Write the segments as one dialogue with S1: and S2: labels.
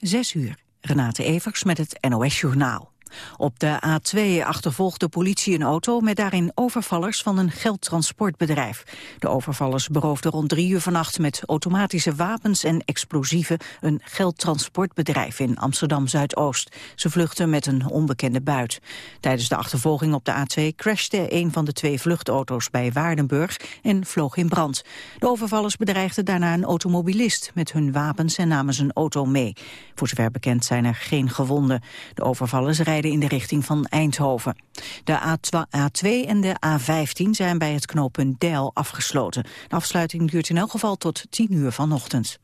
S1: Zes uur. Renate Evers met het NOS Journaal. Op de A2 achtervolgt de politie een auto met daarin overvallers van een geldtransportbedrijf. De overvallers beroofden rond drie uur vannacht met automatische wapens en explosieven een geldtransportbedrijf in Amsterdam-Zuidoost. Ze vluchtten met een onbekende buit. Tijdens de achtervolging op de A2 crashte een van de twee vluchtauto's bij Waardenburg en vloog in brand. De overvallers bedreigden daarna een automobilist met hun wapens en namen zijn auto mee. Voor zover bekend zijn er geen gewonden. De overvallers rijden in de richting van Eindhoven. De A2 en de A15 zijn bij het knooppunt Deil afgesloten. De afsluiting duurt in elk geval tot 10 uur vanochtend.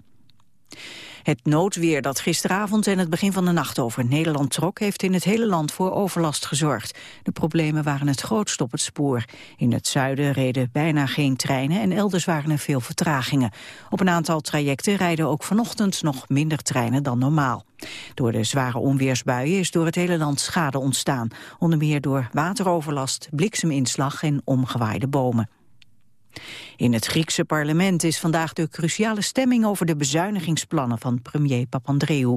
S1: Het noodweer dat gisteravond en het begin van de nacht over Nederland trok... heeft in het hele land voor overlast gezorgd. De problemen waren het grootst op het spoor. In het zuiden reden bijna geen treinen en elders waren er veel vertragingen. Op een aantal trajecten rijden ook vanochtend nog minder treinen dan normaal. Door de zware onweersbuien is door het hele land schade ontstaan. Onder meer door wateroverlast, blikseminslag en omgewaaide bomen. In het Griekse parlement is vandaag de cruciale stemming over de bezuinigingsplannen van premier Papandreou.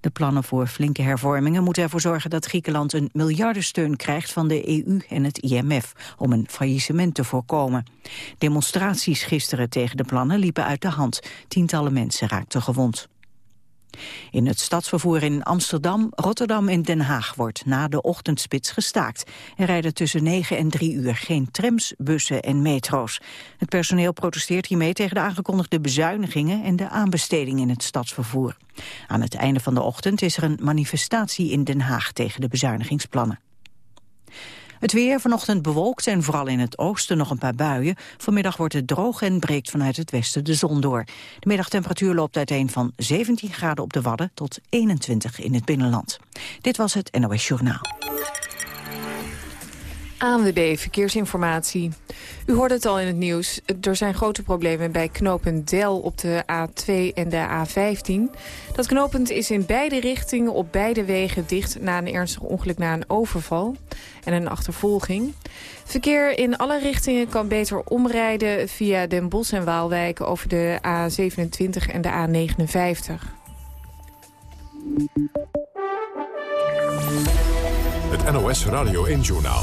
S1: De plannen voor flinke hervormingen moeten ervoor zorgen dat Griekenland een miljardensteun krijgt van de EU en het IMF om een faillissement te voorkomen. Demonstraties gisteren tegen de plannen liepen uit de hand. Tientallen mensen raakten gewond. In het stadsvervoer in Amsterdam, Rotterdam en Den Haag wordt na de ochtendspits gestaakt. Er rijden tussen 9 en 3 uur geen trams, bussen en metro's. Het personeel protesteert hiermee tegen de aangekondigde bezuinigingen en de aanbesteding in het stadsvervoer. Aan het einde van de ochtend is er een manifestatie in Den Haag tegen de bezuinigingsplannen. Het weer vanochtend bewolkt en vooral in het oosten nog een paar buien. Vanmiddag wordt het droog en breekt vanuit het westen de zon door. De middagtemperatuur loopt uiteen van 17 graden op de Wadden tot 21 in het binnenland. Dit was het NOS Journaal.
S2: ANWB Verkeersinformatie. U hoorde het al in het nieuws. Er zijn grote problemen bij knooppunt Del op de A2 en de A15. Dat knooppunt is in beide richtingen op beide wegen dicht... na een ernstig ongeluk na een overval en een achtervolging. Verkeer in alle richtingen kan beter omrijden via Den Bosch en Waalwijk... over de A27 en de A59.
S3: Het NOS Radio 1-journaal.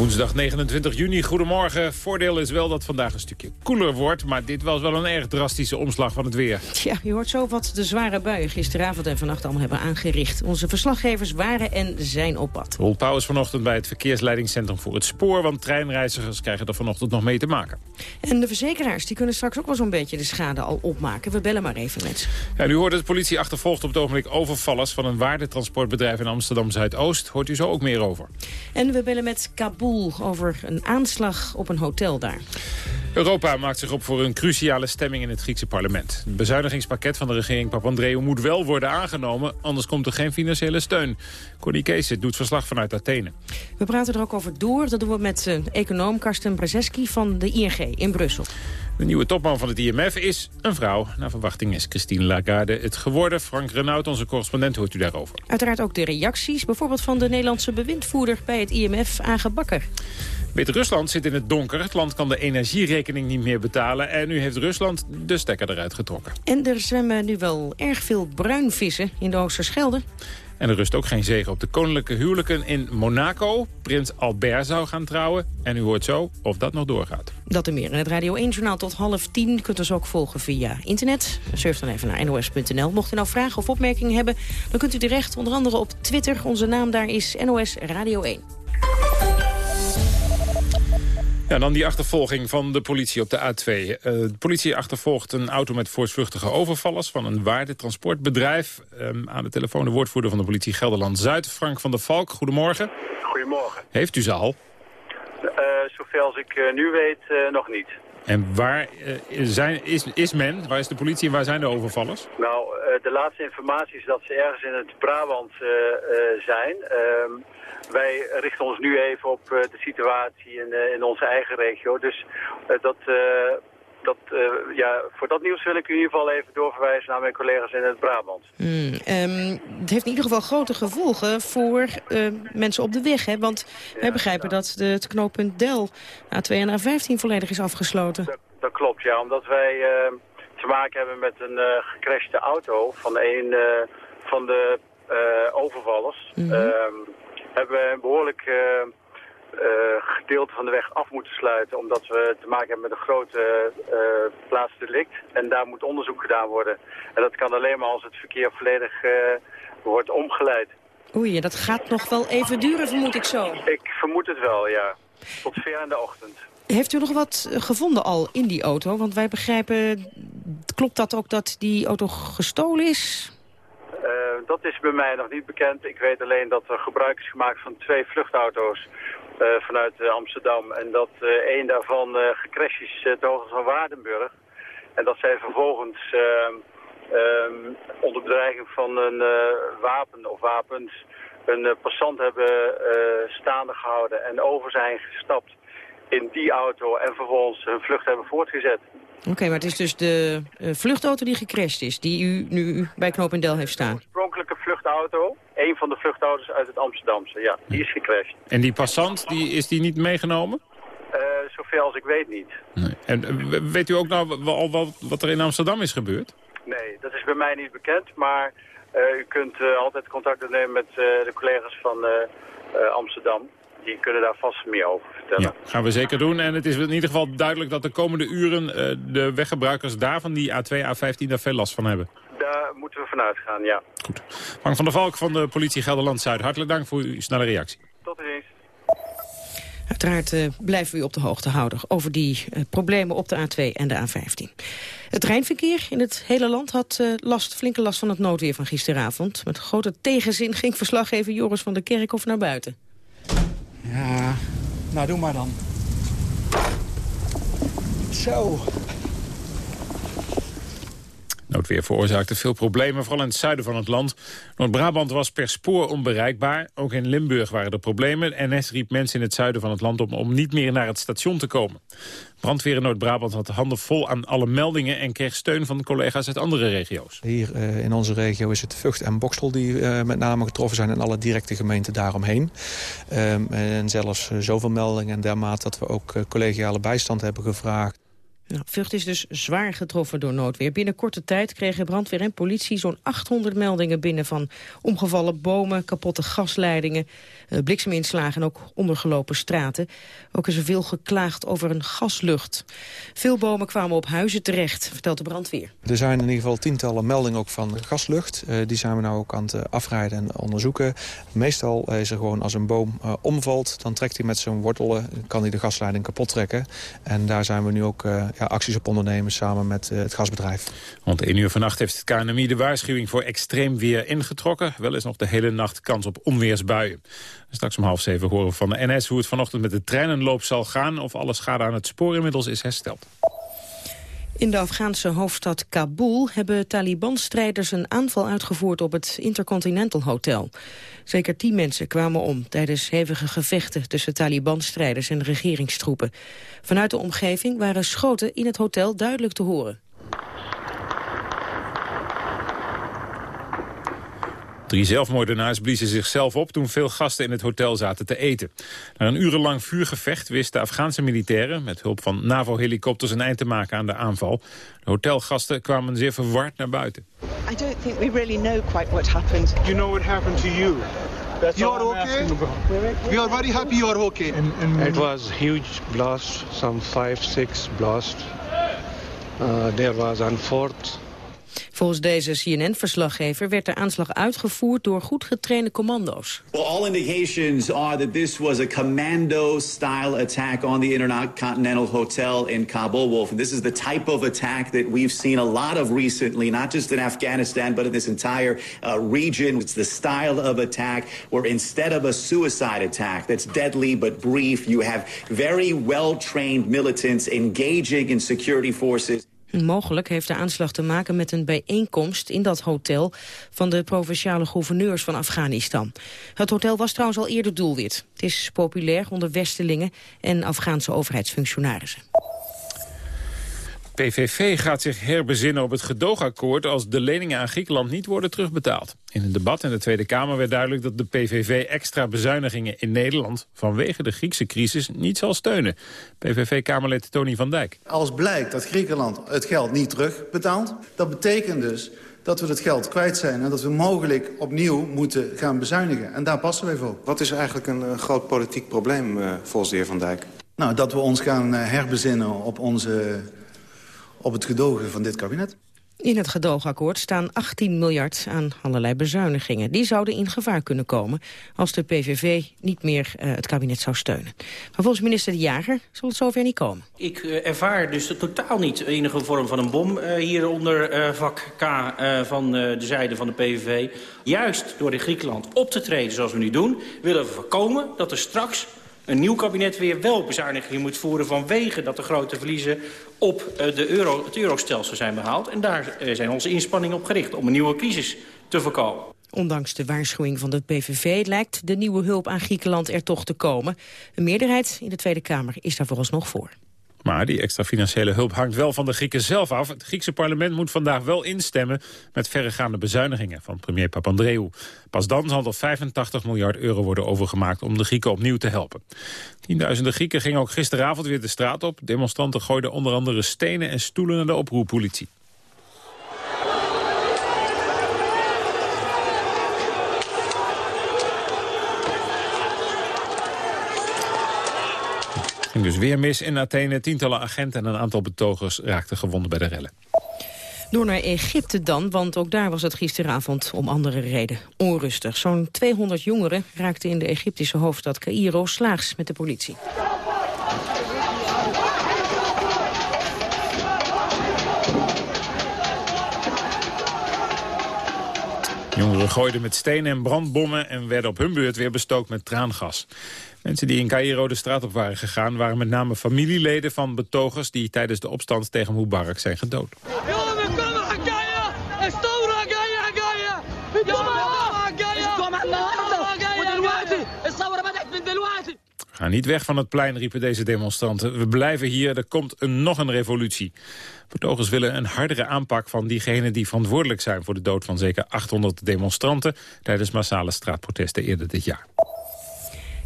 S4: Woensdag 29 juni, goedemorgen. Voordeel is wel dat vandaag een stukje koeler wordt... maar dit was wel een erg drastische omslag van het weer.
S5: Ja, je hoort zo wat de zware buien gisteravond en vannacht allemaal hebben aangericht. Onze verslaggevers waren en zijn op pad.
S4: Roel Pauw is vanochtend bij het verkeersleidingscentrum voor het spoor... want treinreizigers krijgen er vanochtend nog mee te maken.
S5: En de verzekeraars die kunnen straks ook wel zo'n beetje de schade al opmaken. We bellen maar even met.
S4: Ja, nu hoort het politie achtervolgt op het ogenblik overvallers... van een waardetransportbedrijf in Amsterdam-Zuidoost. Hoort u zo ook meer over.
S5: En we bellen met Kabul over een aanslag op een hotel daar.
S4: Europa maakt zich op voor een cruciale stemming in het Griekse parlement. Het bezuinigingspakket van de regering Papandreou moet wel worden aangenomen... anders komt er geen financiële steun. Connie Kees doet verslag vanuit Athene.
S5: We praten er ook over door. Dat doen we met uh, econoom Karsten Brzeski van de ING in Brussel.
S4: De nieuwe topman van het IMF is een vrouw. Naar verwachting is Christine Lagarde het geworden. Frank Renaud, onze correspondent, hoort u daarover.
S5: Uiteraard ook de reacties, bijvoorbeeld van de Nederlandse bewindvoerder bij het IMF, Age Bakker.
S4: Wit-Rusland zit in het donker. Het land kan de energierekening niet meer betalen. En nu heeft Rusland de stekker eruit getrokken.
S5: En er zwemmen nu wel erg veel bruinvissen in de Oosterschelde.
S4: En er rust ook geen zegen op de koninklijke huwelijken in Monaco. Prins Albert zou gaan trouwen. En u hoort zo of dat nog doorgaat.
S5: Dat en meer in het Radio 1-journaal tot half tien. U kunt ons ook volgen via internet. Surf dan even naar nos.nl. Mocht u nou vragen of opmerkingen hebben... dan kunt u terecht onder andere op Twitter. Onze naam daar is NOS Radio 1.
S4: Ja, dan die achtervolging van de politie op de A2. Uh, eh, de politie achtervolgt een auto met voortvluchtige overvallers... van een waardetransportbedrijf. Um, aan de telefoon de woordvoerder van de politie Gelderland-Zuid, Frank van der Valk. Goedemorgen.
S6: Goedemorgen.
S4: Heeft u ze al?
S6: Uh, zoveel als ik uh, nu weet, nog niet.
S4: En waar zijn, is, is men, waar is de politie en waar zijn de overvallers?
S6: Nou, de laatste informatie is dat ze ergens in het Brabant zijn... Ehm, wij richten ons nu even op eh, de situatie in, eh, in onze eigen regio. Dus eh, dat, dat, ja, voor dat nieuws wil ik u in ieder geval even doorverwijzen naar mijn collega's in het Brabant.
S5: Hmm, ehm, het heeft in ieder geval grote gevolgen voor mensen op de weg. Hè? Want wij begrijpen dat de, het knooppunt Del A2 en A15 volledig is afgesloten.
S6: Dat, dat klopt, ja. Omdat wij te maken hebben met een gecrashte auto van een van de overvallers. Mm hebben we een behoorlijk gedeelte van de weg af moeten sluiten... omdat we te maken hebben met een grote plaatsdelict. En daar moet onderzoek gedaan worden. En dat kan alleen maar als het verkeer volledig wordt omgeleid.
S5: Oei, dat gaat nog wel even duren, vermoed ik zo.
S6: Ik vermoed het wel, ja. Tot ver in de ochtend.
S5: Heeft u nog wat gevonden al in die auto? Want wij begrijpen, klopt dat ook dat die auto gestolen is?
S6: Uh, dat is bij mij nog niet bekend. Ik weet alleen dat er gebruik is gemaakt van twee vluchtauto's uh, vanuit Amsterdam. En dat één daarvan gecrashed is ter hoogte van Waardenburg. En dat zij vervolgens ehm, um, onder bedreiging van een wapen of wapens een passant hebben staande gehouden en over zijn gestapt in die auto en vervolgens hun vlucht hebben voortgezet.
S5: Oké, maar het is dus de vluchtauto die gecrashed is, die u nu bij Knopendel heeft staan? De
S6: oorspronkelijke vluchtauto, een van de vluchtauto's uit het Amsterdamse, ja, die is gecrashed.
S4: En die passant, die, is die niet meegenomen?
S6: zoveel als ik weet niet.
S4: Nee. En weet u ook nou al wat, wat er in Amsterdam is gebeurd?
S6: Nee, dat is bij mij niet bekend, maar uh, u kunt uh, altijd contact opnemen met uh, de collega's van Amsterdam. Die kunnen daar vast meer over vertellen.
S4: Ja, gaan we zeker doen. En het is in ieder geval duidelijk dat de komende uren de weggebruikers daar van die A2, A15 daar veel last van hebben.
S6: Daar moeten we vanuit gaan, ja.
S4: Goed. Frank van der Valk van de politie Gelderland-Zuid, hartelijk dank voor uw snelle reactie.
S6: Tot ziens.
S5: Uiteraard uh, blijven we u op de hoogte houden over die uh, problemen op de A2 en de A15. Het treinverkeer in het hele land had uh, last, flinke last van het noodweer van gisteravond. Met grote tegenzin ging verslaggever Joris van der Kerkhof naar buiten.
S7: Ja, nou doe maar dan. Zo,
S4: Noodweer veroorzaakte veel problemen, vooral in het zuiden van het land. Noord-Brabant was per spoor onbereikbaar. Ook in Limburg waren er problemen. NS riep mensen in het zuiden van het land op om niet meer naar het station te komen. Brandweer in Noord-Brabant had de handen vol aan alle meldingen... en kreeg steun van collega's uit andere regio's.
S8: Hier uh, in onze regio is het Vught en Bokstel die uh, met name getroffen zijn... en alle directe gemeenten daaromheen. Um, en zelfs uh, zoveel meldingen en dermate dat we ook collegiale bijstand hebben gevraagd.
S5: Nou, Vught is dus zwaar getroffen door noodweer. Binnen korte tijd kregen brandweer en politie zo'n 800 meldingen binnen... van omgevallen bomen, kapotte gasleidingen, eh, blikseminslagen... en ook ondergelopen straten. Ook is er veel geklaagd over een gaslucht. Veel bomen kwamen op huizen terecht, vertelt de brandweer.
S8: Er zijn in ieder geval tientallen meldingen ook van gaslucht. Uh, die zijn we nou ook aan het eh, afrijden en onderzoeken. Meestal is er gewoon als een boom uh, omvalt... dan trekt hij met zijn wortelen, kan hij de gasleiding kapot trekken. En daar zijn we nu ook acties op ondernemen samen met uh, het gasbedrijf.
S4: Rond 1 uur vannacht heeft het KNMI de waarschuwing voor extreem weer ingetrokken. Wel is nog de hele nacht kans op onweersbuien. Straks om half zeven horen we van de NS hoe het vanochtend met de treinenloop zal gaan... of alle schade aan het spoor inmiddels is hersteld.
S5: In de Afghaanse hoofdstad Kabul hebben Taliban-strijders een aanval uitgevoerd op het Intercontinental Hotel. Zeker tien mensen kwamen om tijdens hevige gevechten tussen Taliban-strijders en regeringstroepen. Vanuit de omgeving waren schoten in het hotel duidelijk te horen.
S4: Drie zelfmoordenaars bliezen zichzelf op toen veel gasten in het hotel zaten te eten. Na een urenlang vuurgevecht wisten Afghaanse militairen... met hulp van NAVO-helikopters een eind te maken aan de aanval. De hotelgasten kwamen zeer verward naar buiten.
S9: I don't think we really know quite what happened.
S10: You know what happened to you?
S11: That's you're okay? We are very happy you are okay.
S10: And, and it was huge blast, some five, six blast. Uh, there was fourth
S5: Volgens deze CNN-verslaggever werd de aanslag uitgevoerd door goed getrainde commando's.
S12: Well, all indications are that this was a commando-style attack on the Intercontinental Hotel in Kabul. Wolf, this is the type of attack that we've seen a lot of recently, not just in Afghanistan, but in this entire uh, region. It's the style of attack where instead of a suicide attack that's deadly but brief, you have very well-trained militants engaging in security forces.
S5: Mogelijk heeft de aanslag te maken met een bijeenkomst in dat hotel van de provinciale gouverneurs van Afghanistan. Het hotel was trouwens al eerder doelwit. Het is populair onder Westelingen en Afghaanse overheidsfunctionarissen.
S4: PVV gaat zich herbezinnen op het gedoogakkoord... als de leningen aan Griekenland niet worden terugbetaald. In een debat in de Tweede Kamer werd duidelijk dat de PVV extra bezuinigingen in Nederland... vanwege de Griekse crisis niet zal steunen. PVV-Kamerlid Tony van Dijk.
S13: Als blijkt dat Griekenland het geld niet terugbetaalt... dat betekent dus dat we het geld kwijt zijn... en dat we mogelijk opnieuw moeten gaan bezuinigen. En daar passen wij voor.
S14: Wat is eigenlijk een uh, groot politiek probleem uh, volgens de heer Van Dijk?
S13: Nou, dat we ons gaan uh, herbezinnen op, onze, op het gedogen van dit kabinet.
S5: In het gedoogakkoord staan 18 miljard aan allerlei bezuinigingen. Die zouden in gevaar kunnen komen als de PVV niet meer uh, het kabinet zou steunen. Maar volgens minister De Jager zal het zover niet komen.
S15: Ik uh, ervaar dus totaal niet enige vorm van een bom uh, hier onder vak K van de zijde van de PVV. Juist door in Griekenland op te treden zoals we nu doen... willen we voorkomen dat er straks een nieuw kabinet weer wel bezuinigingen moet voeren... vanwege dat de grote verliezen op de euro, het eurostelsel zijn behaald. En daar zijn onze inspanningen op gericht om een nieuwe crisis te voorkomen.
S5: Ondanks de waarschuwing van de PVV lijkt de nieuwe hulp aan Griekenland er toch te komen. Een meerderheid in de Tweede Kamer is daar vooralsnog voor.
S4: Maar die extra financiële hulp hangt wel van de Grieken zelf af. Het Griekse parlement moet vandaag wel instemmen met verregaande bezuinigingen van premier Papandreou. Pas dan zal er 85 miljard euro worden overgemaakt om de Grieken opnieuw te helpen. Tienduizenden Grieken gingen ook gisteravond weer de straat op. Demonstranten gooiden onder andere stenen en stoelen naar de oproerpolitie. Ging dus weer mis in Athene. Tientallen agenten en een aantal betogers raakten gewonden bij de rellen.
S5: Door naar Egypte dan, want ook daar was het gisteravond om andere reden onrustig. Zo'n 200 jongeren raakten in de Egyptische hoofdstad Cairo slaags met de politie.
S4: Jongeren gooiden met stenen en brandbommen en werden op hun beurt weer bestookt met traangas. Mensen die in Cairo de straat op waren gegaan... waren met name familieleden van betogers... die tijdens de opstand tegen Mubarak zijn gedood. Ga niet weg van het plein, riepen deze demonstranten. We blijven hier, er komt een, nog een revolutie. Betogers willen een hardere aanpak van diegenen die verantwoordelijk zijn... voor de dood van zeker 800 demonstranten... tijdens massale straatprotesten eerder dit jaar.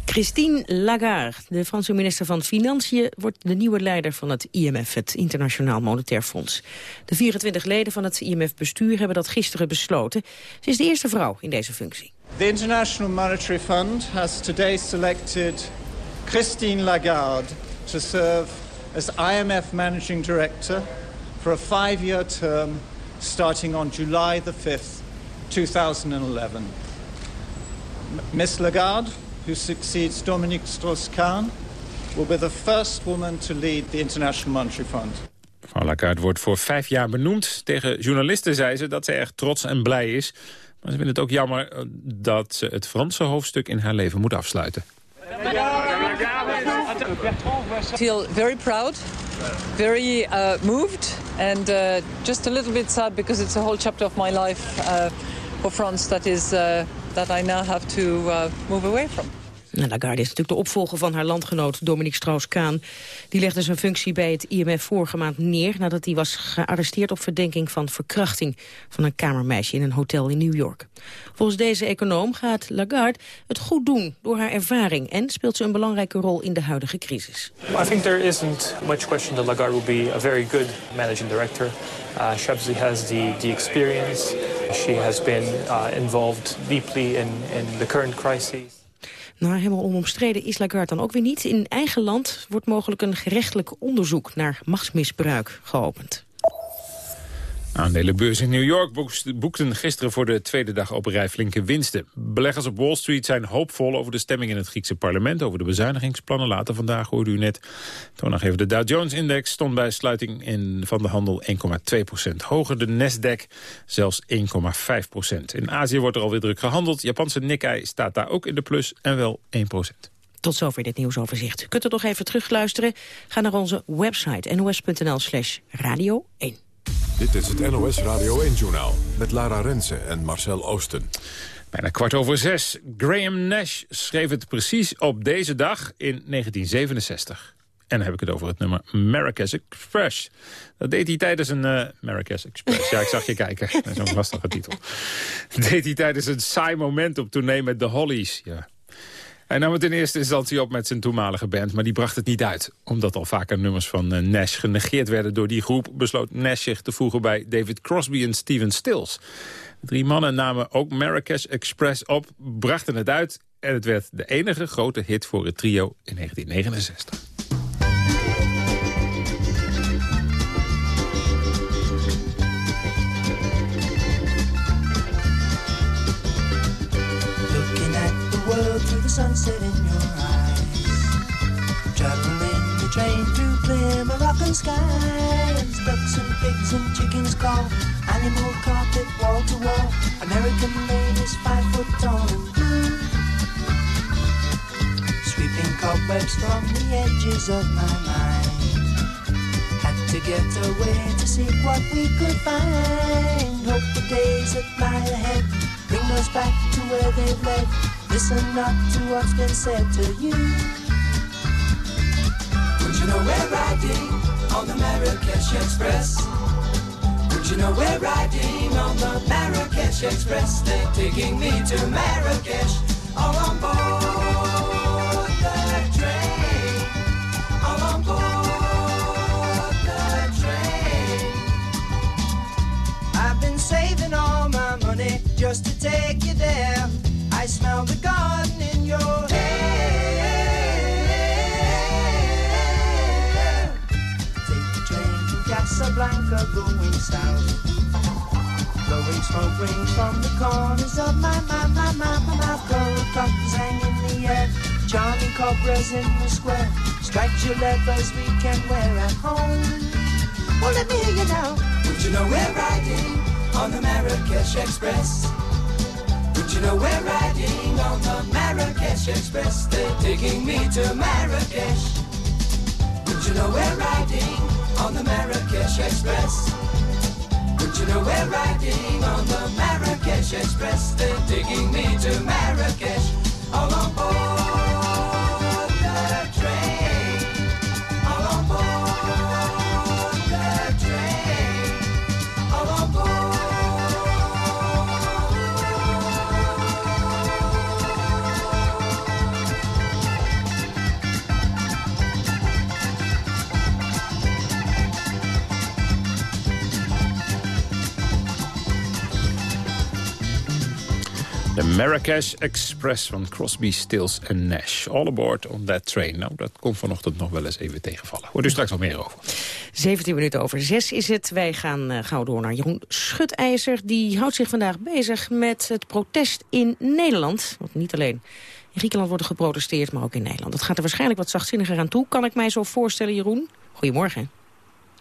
S5: Christine Lagarde, de Franse minister van Financiën... wordt de nieuwe leider van het IMF, het Internationaal Monetair Fonds. De 24 leden van het IMF-bestuur hebben dat gisteren besloten. Ze is de eerste vrouw in deze functie.
S16: The International Monetary Fund has today selected Christine Lagarde... to serve as IMF Managing Director for a five-year term... starting on July the 5th, 2011. Miss Lagarde who succeeds Dominique Strauss-Kahn, will be the first woman to lead the International Monetary Fund.
S4: Mevrouw Lagarde wordt voor vijf jaar benoemd. Tegen journalisten zei ze dat ze erg trots en blij is. Maar ze vindt het ook jammer eh, dat ze het Franse hoofdstuk in haar leven moet afsluiten.
S17: Feel very proud, very uh, moved and uh, just a little bit sad because it's a whole chapter of my life uh, for France that is uh, that I now have to uh, move away from.
S5: Lagarde is natuurlijk de opvolger van haar landgenoot Dominique Strauss-Kaan. Die legde zijn functie bij het IMF vorige maand neer... nadat hij was gearresteerd op verdenking van verkrachting... van een kamermeisje in een hotel in New York. Volgens deze econoom gaat Lagarde het goed doen door haar ervaring... en speelt ze een belangrijke rol in de huidige crisis.
S18: I think there isn't much question that Lagarde will be a very good managing director. Uh, has the, the experience. She has been uh, involved deeply in, in the current crisis.
S5: Nou, helemaal onomstreden is Lagarde dan ook weer niet. In eigen land wordt mogelijk een gerechtelijk onderzoek naar machtsmisbruik geopend.
S4: Aandelenbeurs in New York boekten gisteren voor de tweede dag op rij flinke winsten. Beleggers op Wall Street zijn hoopvol over de stemming in het Griekse parlement... over de bezuinigingsplannen. Later vandaag hoorde u net. Toonaangever de Dow Jones-index stond bij sluiting in van de handel 1,2% hoger. De Nasdaq zelfs 1,5% In Azië wordt er alweer druk gehandeld. Japanse Nikkei staat daar ook in de plus en wel 1%
S5: tot zover dit nieuwsoverzicht. U kunt het nog even terugluisteren. Ga naar onze website nos.nl slash radio 1.
S3: Dit is het NOS Radio 1-journaal met Lara Rensen en Marcel Oosten.
S4: Bijna kwart over zes. Graham Nash schreef het precies op deze dag in 1967.
S13: En dan heb ik het over het nummer Marrakesh Express. Dat deed hij tijdens een... Uh, Marrakesh Express. Ja, ik zag je kijken. Een lastige titel. Dat deed hij tijdens een saai moment op tournee met The Hollies. Ja. Hij nam het in eerste instantie op met zijn toenmalige band... maar die bracht het niet uit. Omdat al vaker nummers van uh, Nash genegeerd werden door die groep... besloot Nash zich te voegen bij David Crosby en Steven Stills. drie mannen namen ook Marrakesh Express op, brachten het uit... en het werd de enige grote hit voor het trio in 1969. Sunset in your eyes. Traveling the train through clear Moroccan skies. Ducks and pigs and chickens call. Animal carpet wall to wall. American ladies five foot tall and blue. Sweeping cobwebs from the edges of my mind. Had to get away to see what we could find. Hope the days that lie ahead bring us back to where they've led Listen not to what's been said to you. Would you know we're riding on the Marrakesh Express? Would you know we're riding on the Marrakesh Express? They're taking me to Marrakesh, all on board the train. All on board the train. I've been saving all my money just to take you there. I smell the garden in your hair. Take the train to Casablanca going south. Blowing smoke rings from the corners of my, my, my, my, my mouth. Gold buttons hang in the air. Charming cobras in the square. Stripes your levers we can wear at home. Well, let me hear you now. Would you know we're riding on the Marrakesh Express? You know we're riding on the Marrakesh Express. They're taking me to Marrakesh. Would you know we're riding on the Marrakesh Express? Would you know we're riding on the Marrakesh Express? They're taking me to Marrakesh. All on board. Marrakesh Express van Crosby, Stills en Nash. All aboard on that train. Nou, dat komt vanochtend nog wel eens even tegenvallen. Hoor u straks al meer over.
S5: 17 minuten over 6 is het. Wij gaan uh, gauw door naar Jeroen Schutijzer. Die houdt zich vandaag bezig met het protest in Nederland. Want niet alleen in Griekenland wordt er geprotesteerd, maar ook in Nederland. Dat gaat er waarschijnlijk wat zachtzinniger aan toe. Kan ik mij zo voorstellen, Jeroen? Goedemorgen.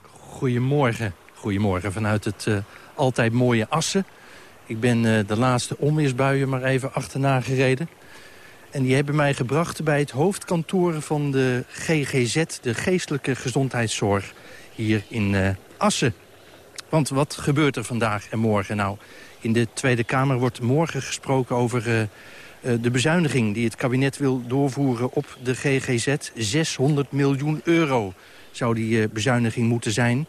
S19: Goedemorgen. Goedemorgen vanuit het uh, altijd mooie Assen. Ik ben uh, de laatste onweersbuien maar even achterna gereden. En die hebben mij gebracht bij het hoofdkantoor van de GGZ... de Geestelijke Gezondheidszorg hier in uh, Assen. Want wat gebeurt er vandaag en morgen? Nou, in de Tweede Kamer wordt morgen gesproken over... Uh, de bezuiniging die het kabinet wil doorvoeren op de GGZ. 600 miljoen euro zou die bezuiniging moeten zijn.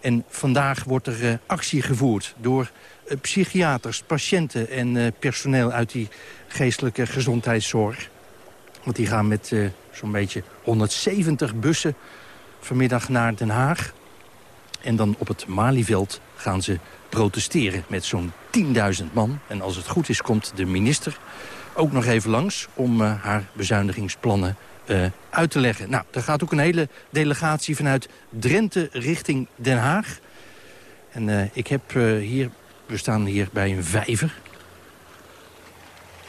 S19: En vandaag wordt er actie gevoerd door eh, psychiaters, patiënten en eh, personeel uit die geestelijke gezondheidszorg. Want die gaan met uh, zo'n beetje 170 bussen vanmiddag naar Den Haag. En dan op het Malieveld gaan ze protesteren met zo'n 10.000 man. En als het goed is komt de minister ook nog even langs om haar bezuinigingsplannen uit te leggen. Nou, er gaat ook een hele delegatie vanuit Drenthe richting Den Haag. En ik heb hier we staan hier bij een vijver.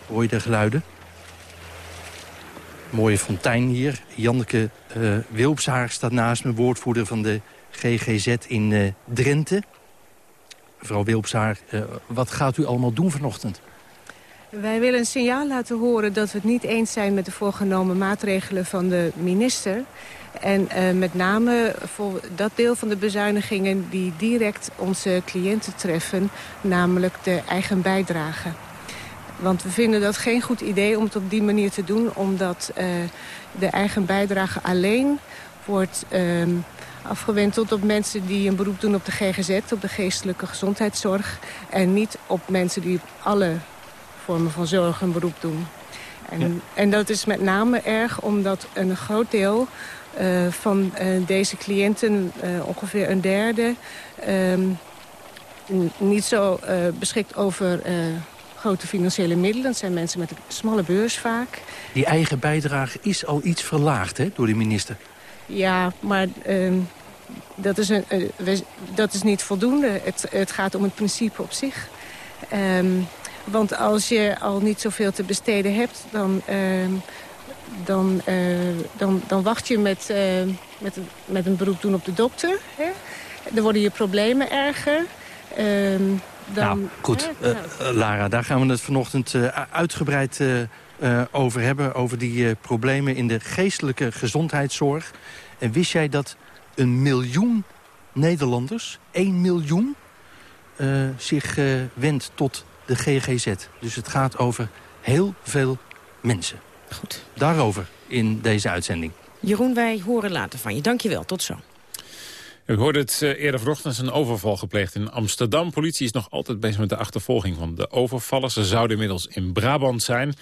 S19: Hoor je de geluiden? Mooie fontein hier. Janneke uh, staat naast me, woordvoerder van de GGZ in uh, Drenthe. Mevrouw Wilpshaar, uh, wat gaat u allemaal doen vanochtend?
S20: Wij willen een signaal laten horen dat we het niet eens zijn met de voorgenomen maatregelen van de minister. En uh, met name voor dat deel van de bezuinigingen die direct onze cliënten treffen, namelijk de eigen bijdrage. Want we vinden dat geen goed idee om het op die manier te doen, omdat uh, de eigen bijdrage alleen wordt ehm, afgewenteld op mensen die een beroep doen op de GGZ, op de geestelijke gezondheidszorg. En niet op mensen die alle vormen van zorg een beroep doen. En, en dat is met name erg omdat een groot deel uh, van uh, deze cliënten, uh, ongeveer een derde... Ehm, niet zo beschikt over grote financiële middelen. Dat zijn mensen met een smalle beurs vaak.
S19: Die eigen bijdrage is al iets verlaagd hè, door de minister.
S20: Ja, maar ehm, dat, is een, dat is niet voldoende. Het, het gaat om het principe op zich. Um, want als je al niet zoveel te besteden hebt... dan, uh, dan, uh, dan, dan wacht je met, uh, met, een, met een beroep doen op de dokter. Hè? Dan worden je problemen erger.
S19: Ehm, dan, nou, goed. Nou. Lara, daar gaan we het vanochtend uitgebreid over hebben. Over die problemen in de geestelijke gezondheidszorg. En wist jij dat een miljoen Nederlanders, 1 miljoen, zich wendt tot de GGZ. Dus het gaat over heel veel mensen.
S5: Goed.
S19: Daarover in deze uitzending.
S5: Jeroen, wij horen later van je. Dank je wel. Tot zo.
S4: U hoorde het eh, eerder vanochtend een overval gepleegd in Amsterdam. Politie is nog altijd bezig met de achtervolging van de overvallers. Ze zouden inmiddels in Brabant zijn.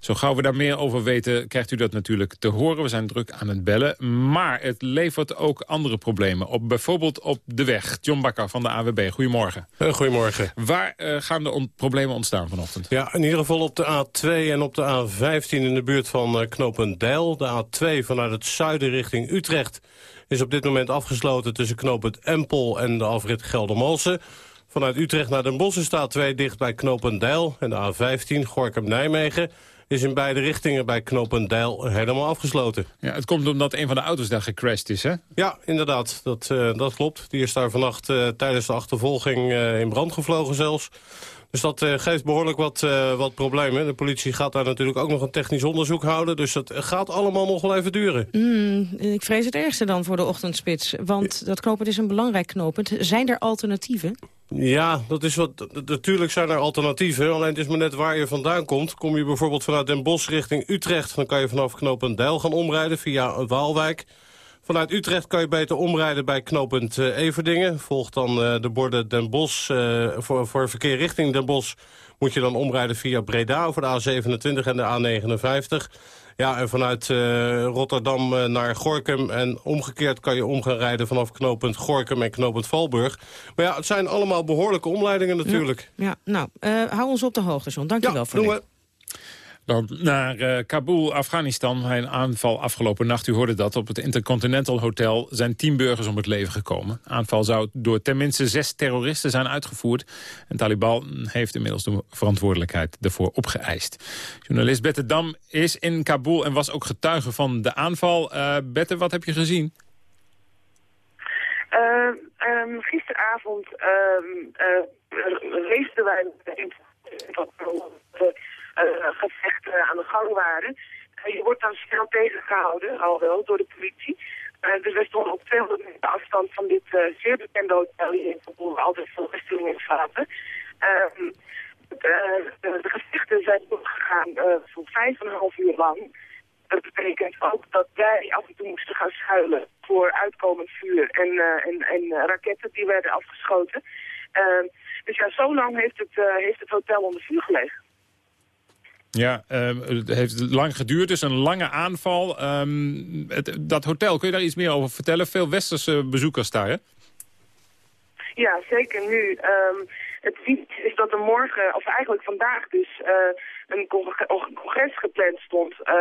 S4: Zo gauw we daar meer over weten, krijgt u dat natuurlijk te horen. We zijn druk aan het bellen. Maar het levert ook andere problemen op. Bijvoorbeeld op de weg. John Bakker van de AWB, goedemorgen.
S21: Uh, goedemorgen.
S4: Waar uh, gaan de on problemen ontstaan vanochtend?
S21: Ja, in ieder geval op de A2 en op de A15 in de buurt van uh, Knopendijl. De A2 vanuit het zuiden richting Utrecht is op dit moment afgesloten tussen knooppunt Empel en de afrit Geldermalsen. Vanuit Utrecht naar Den Bosch staat twee dicht bij Knopendijl en de A15 Gorkum-Nijmegen is in beide richtingen bij Knopendijl helemaal afgesloten.
S4: Ja, het komt omdat een van de auto's daar gecrashed is, hè?
S21: Ja, inderdaad. Dat, uh, dat klopt. Die is daar vannacht uh, tijdens de achtervolging uh, in brand gevlogen zelfs. Dus dat uh, geeft behoorlijk wat, uh, wat problemen. De politie gaat daar natuurlijk ook nog een technisch onderzoek houden. Dus dat gaat allemaal nog wel even duren.
S5: Mm, ik vrees het ergste dan voor de ochtendspits. Want dat knooppunt is een belangrijk knooppunt. Zijn er alternatieven?
S21: Ja, dat is wat, natuurlijk zijn er alternatieven. Alleen het is maar net waar je vandaan komt. Kom je bijvoorbeeld vanuit Den Bosch richting Utrecht... dan kan je vanaf knooppunt Deil gaan omrijden via Waalwijk... Vanuit Utrecht kan je beter omrijden bij knooppunt uh, Everdingen. Volgt dan uh, de borden Den Bosch. Uh, voor, voor verkeer richting Den Bosch moet je dan omrijden via Breda over de A27 en de A59. Ja, en vanuit Rotterdam naar Gorkum. En omgekeerd kan je om gaan rijden vanaf knooppunt Gorkum en knooppunt Valburg. Maar ja, het zijn allemaal behoorlijke omleidingen natuurlijk.
S5: Ja, ja nou, hou ons op de hoogte, John. Dank je wel voor
S21: doen
S4: dan naar uh, Kabul, Afghanistan. Een aanval afgelopen nacht, u hoorde dat. Op het Intercontinental Hotel zijn tien burgers om het leven gekomen. aanval zou door tenminste zes terroristen zijn uitgevoerd. En Taliban heeft inmiddels de verantwoordelijkheid ervoor opgeëist. Journalist Bette Dam is in Kabul en was ook getuige van de aanval. Uh, Bette, wat heb je gezien?
S22: Uh, um, gisteravond uh, wij uh, gevechten aan de gang waren. Uh, je wordt dan snel tegengehouden, al wel, door de politie. Uh, dus wij stonden op 200 meter afstand van dit zeer bekende hotel hier in Kabul, altijd veel Westelingen slapen. Ehm, de, de, gevechten zijn doorgegaan voor vijf en een half uur lang. Dat betekent ook dat wij af en toe moesten gaan schuilen voor uitkomend vuur en, en, en raketten die werden afgeschoten. Ehm, dus ja, zo lang heeft het, heeft het hotel onder vuur gelegen.
S4: Ja, uh, het heeft lang geduurd, dus een lange aanval. Het, dat hotel, kun je daar iets meer over vertellen? Veel westerse bezoekers daar, hè?
S22: Ja, zeker nu. Um, het is dat er morgen, of eigenlijk vandaag dus, uh, een congres gepland stond... Uh,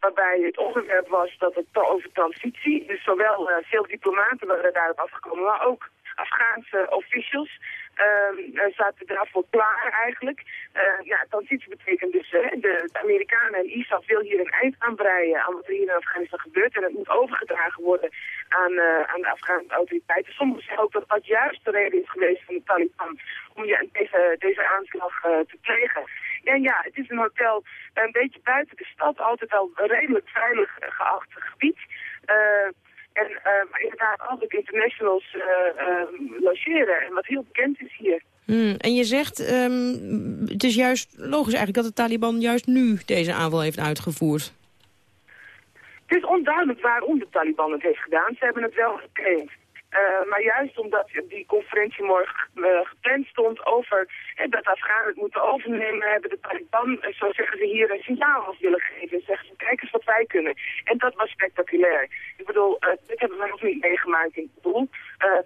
S22: waarbij het onderwerp was dat het over transitie, dus zowel uh, veel diplomaten waren daarop afgekomen, maar ook Afghaanse officials uh, zaten daarvoor klaar eigenlijk. Uh, ja, transitie betekent dus, hè, de, Amerikanen en ISAF wil hier een eind aan breien aan wat er hier in Afghanistan gebeurt. En het moet overgedragen worden aan, uh, aan de Afghaanse autoriteiten. Sommigen zeggen ook dat dat juist de reden is geweest van de Taliban om ja, deze, deze aanslag uh, te plegen. En ja, het is een hotel een beetje buiten de stad, altijd al redelijk veilig geacht gebied. En uh, inderdaad altijd internationals uh, logeren. En wat heel bekend is hier.
S5: Hmm, en je zegt, um, het is juist logisch eigenlijk dat de Taliban juist nu deze aanval heeft uitgevoerd.
S22: Het is onduidelijk waarom de Taliban het heeft gedaan. Ze hebben het wel getraind. Uh, maar juist omdat die conferentie morgen uh, gepland stond over uh, dat Afghanen het moeten overnemen, hebben de Taliban, zo zeggen ze hier, een signaal af willen geven. En zeggen ze, kijk eens wat wij kunnen. En dat was spectaculair. Ik bedoel, dit hebben we nog niet meegemaakt in het doel.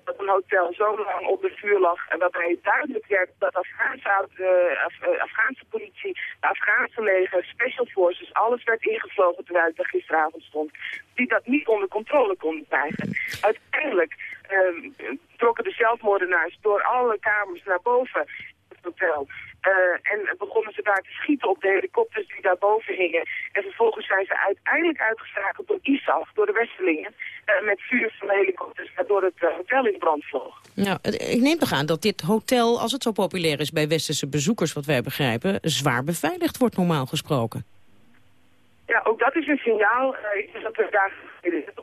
S22: dat een hotel zo lang op de vuur lag en waarbij duidelijk werd dat Afghaanse, Af Afghaanse politie, de Afghaanse leger, special forces, alles werd ingevlogen terwijl er gisteravond stond, die dat niet onder controle konden krijgen. Uiteindelijk uh, trokken de zelfmoordenaars door alle kamers naar boven het hotel. Uh, en begonnen ze daar te schieten op de helikopters die daarboven hingen. En vervolgens zijn ze uiteindelijk uitgeschakeld door ISAF, door de Westelingen, uh, met vuur van de helikopters, waardoor het uh, hotel in brand vloog.
S5: Nou, ik neem toch aan dat dit hotel, als het zo populair is bij westerse bezoekers, wat wij begrijpen, zwaar beveiligd wordt normaal gesproken.
S22: Ja, ook dat is een signaal. Uh, ik dat er daar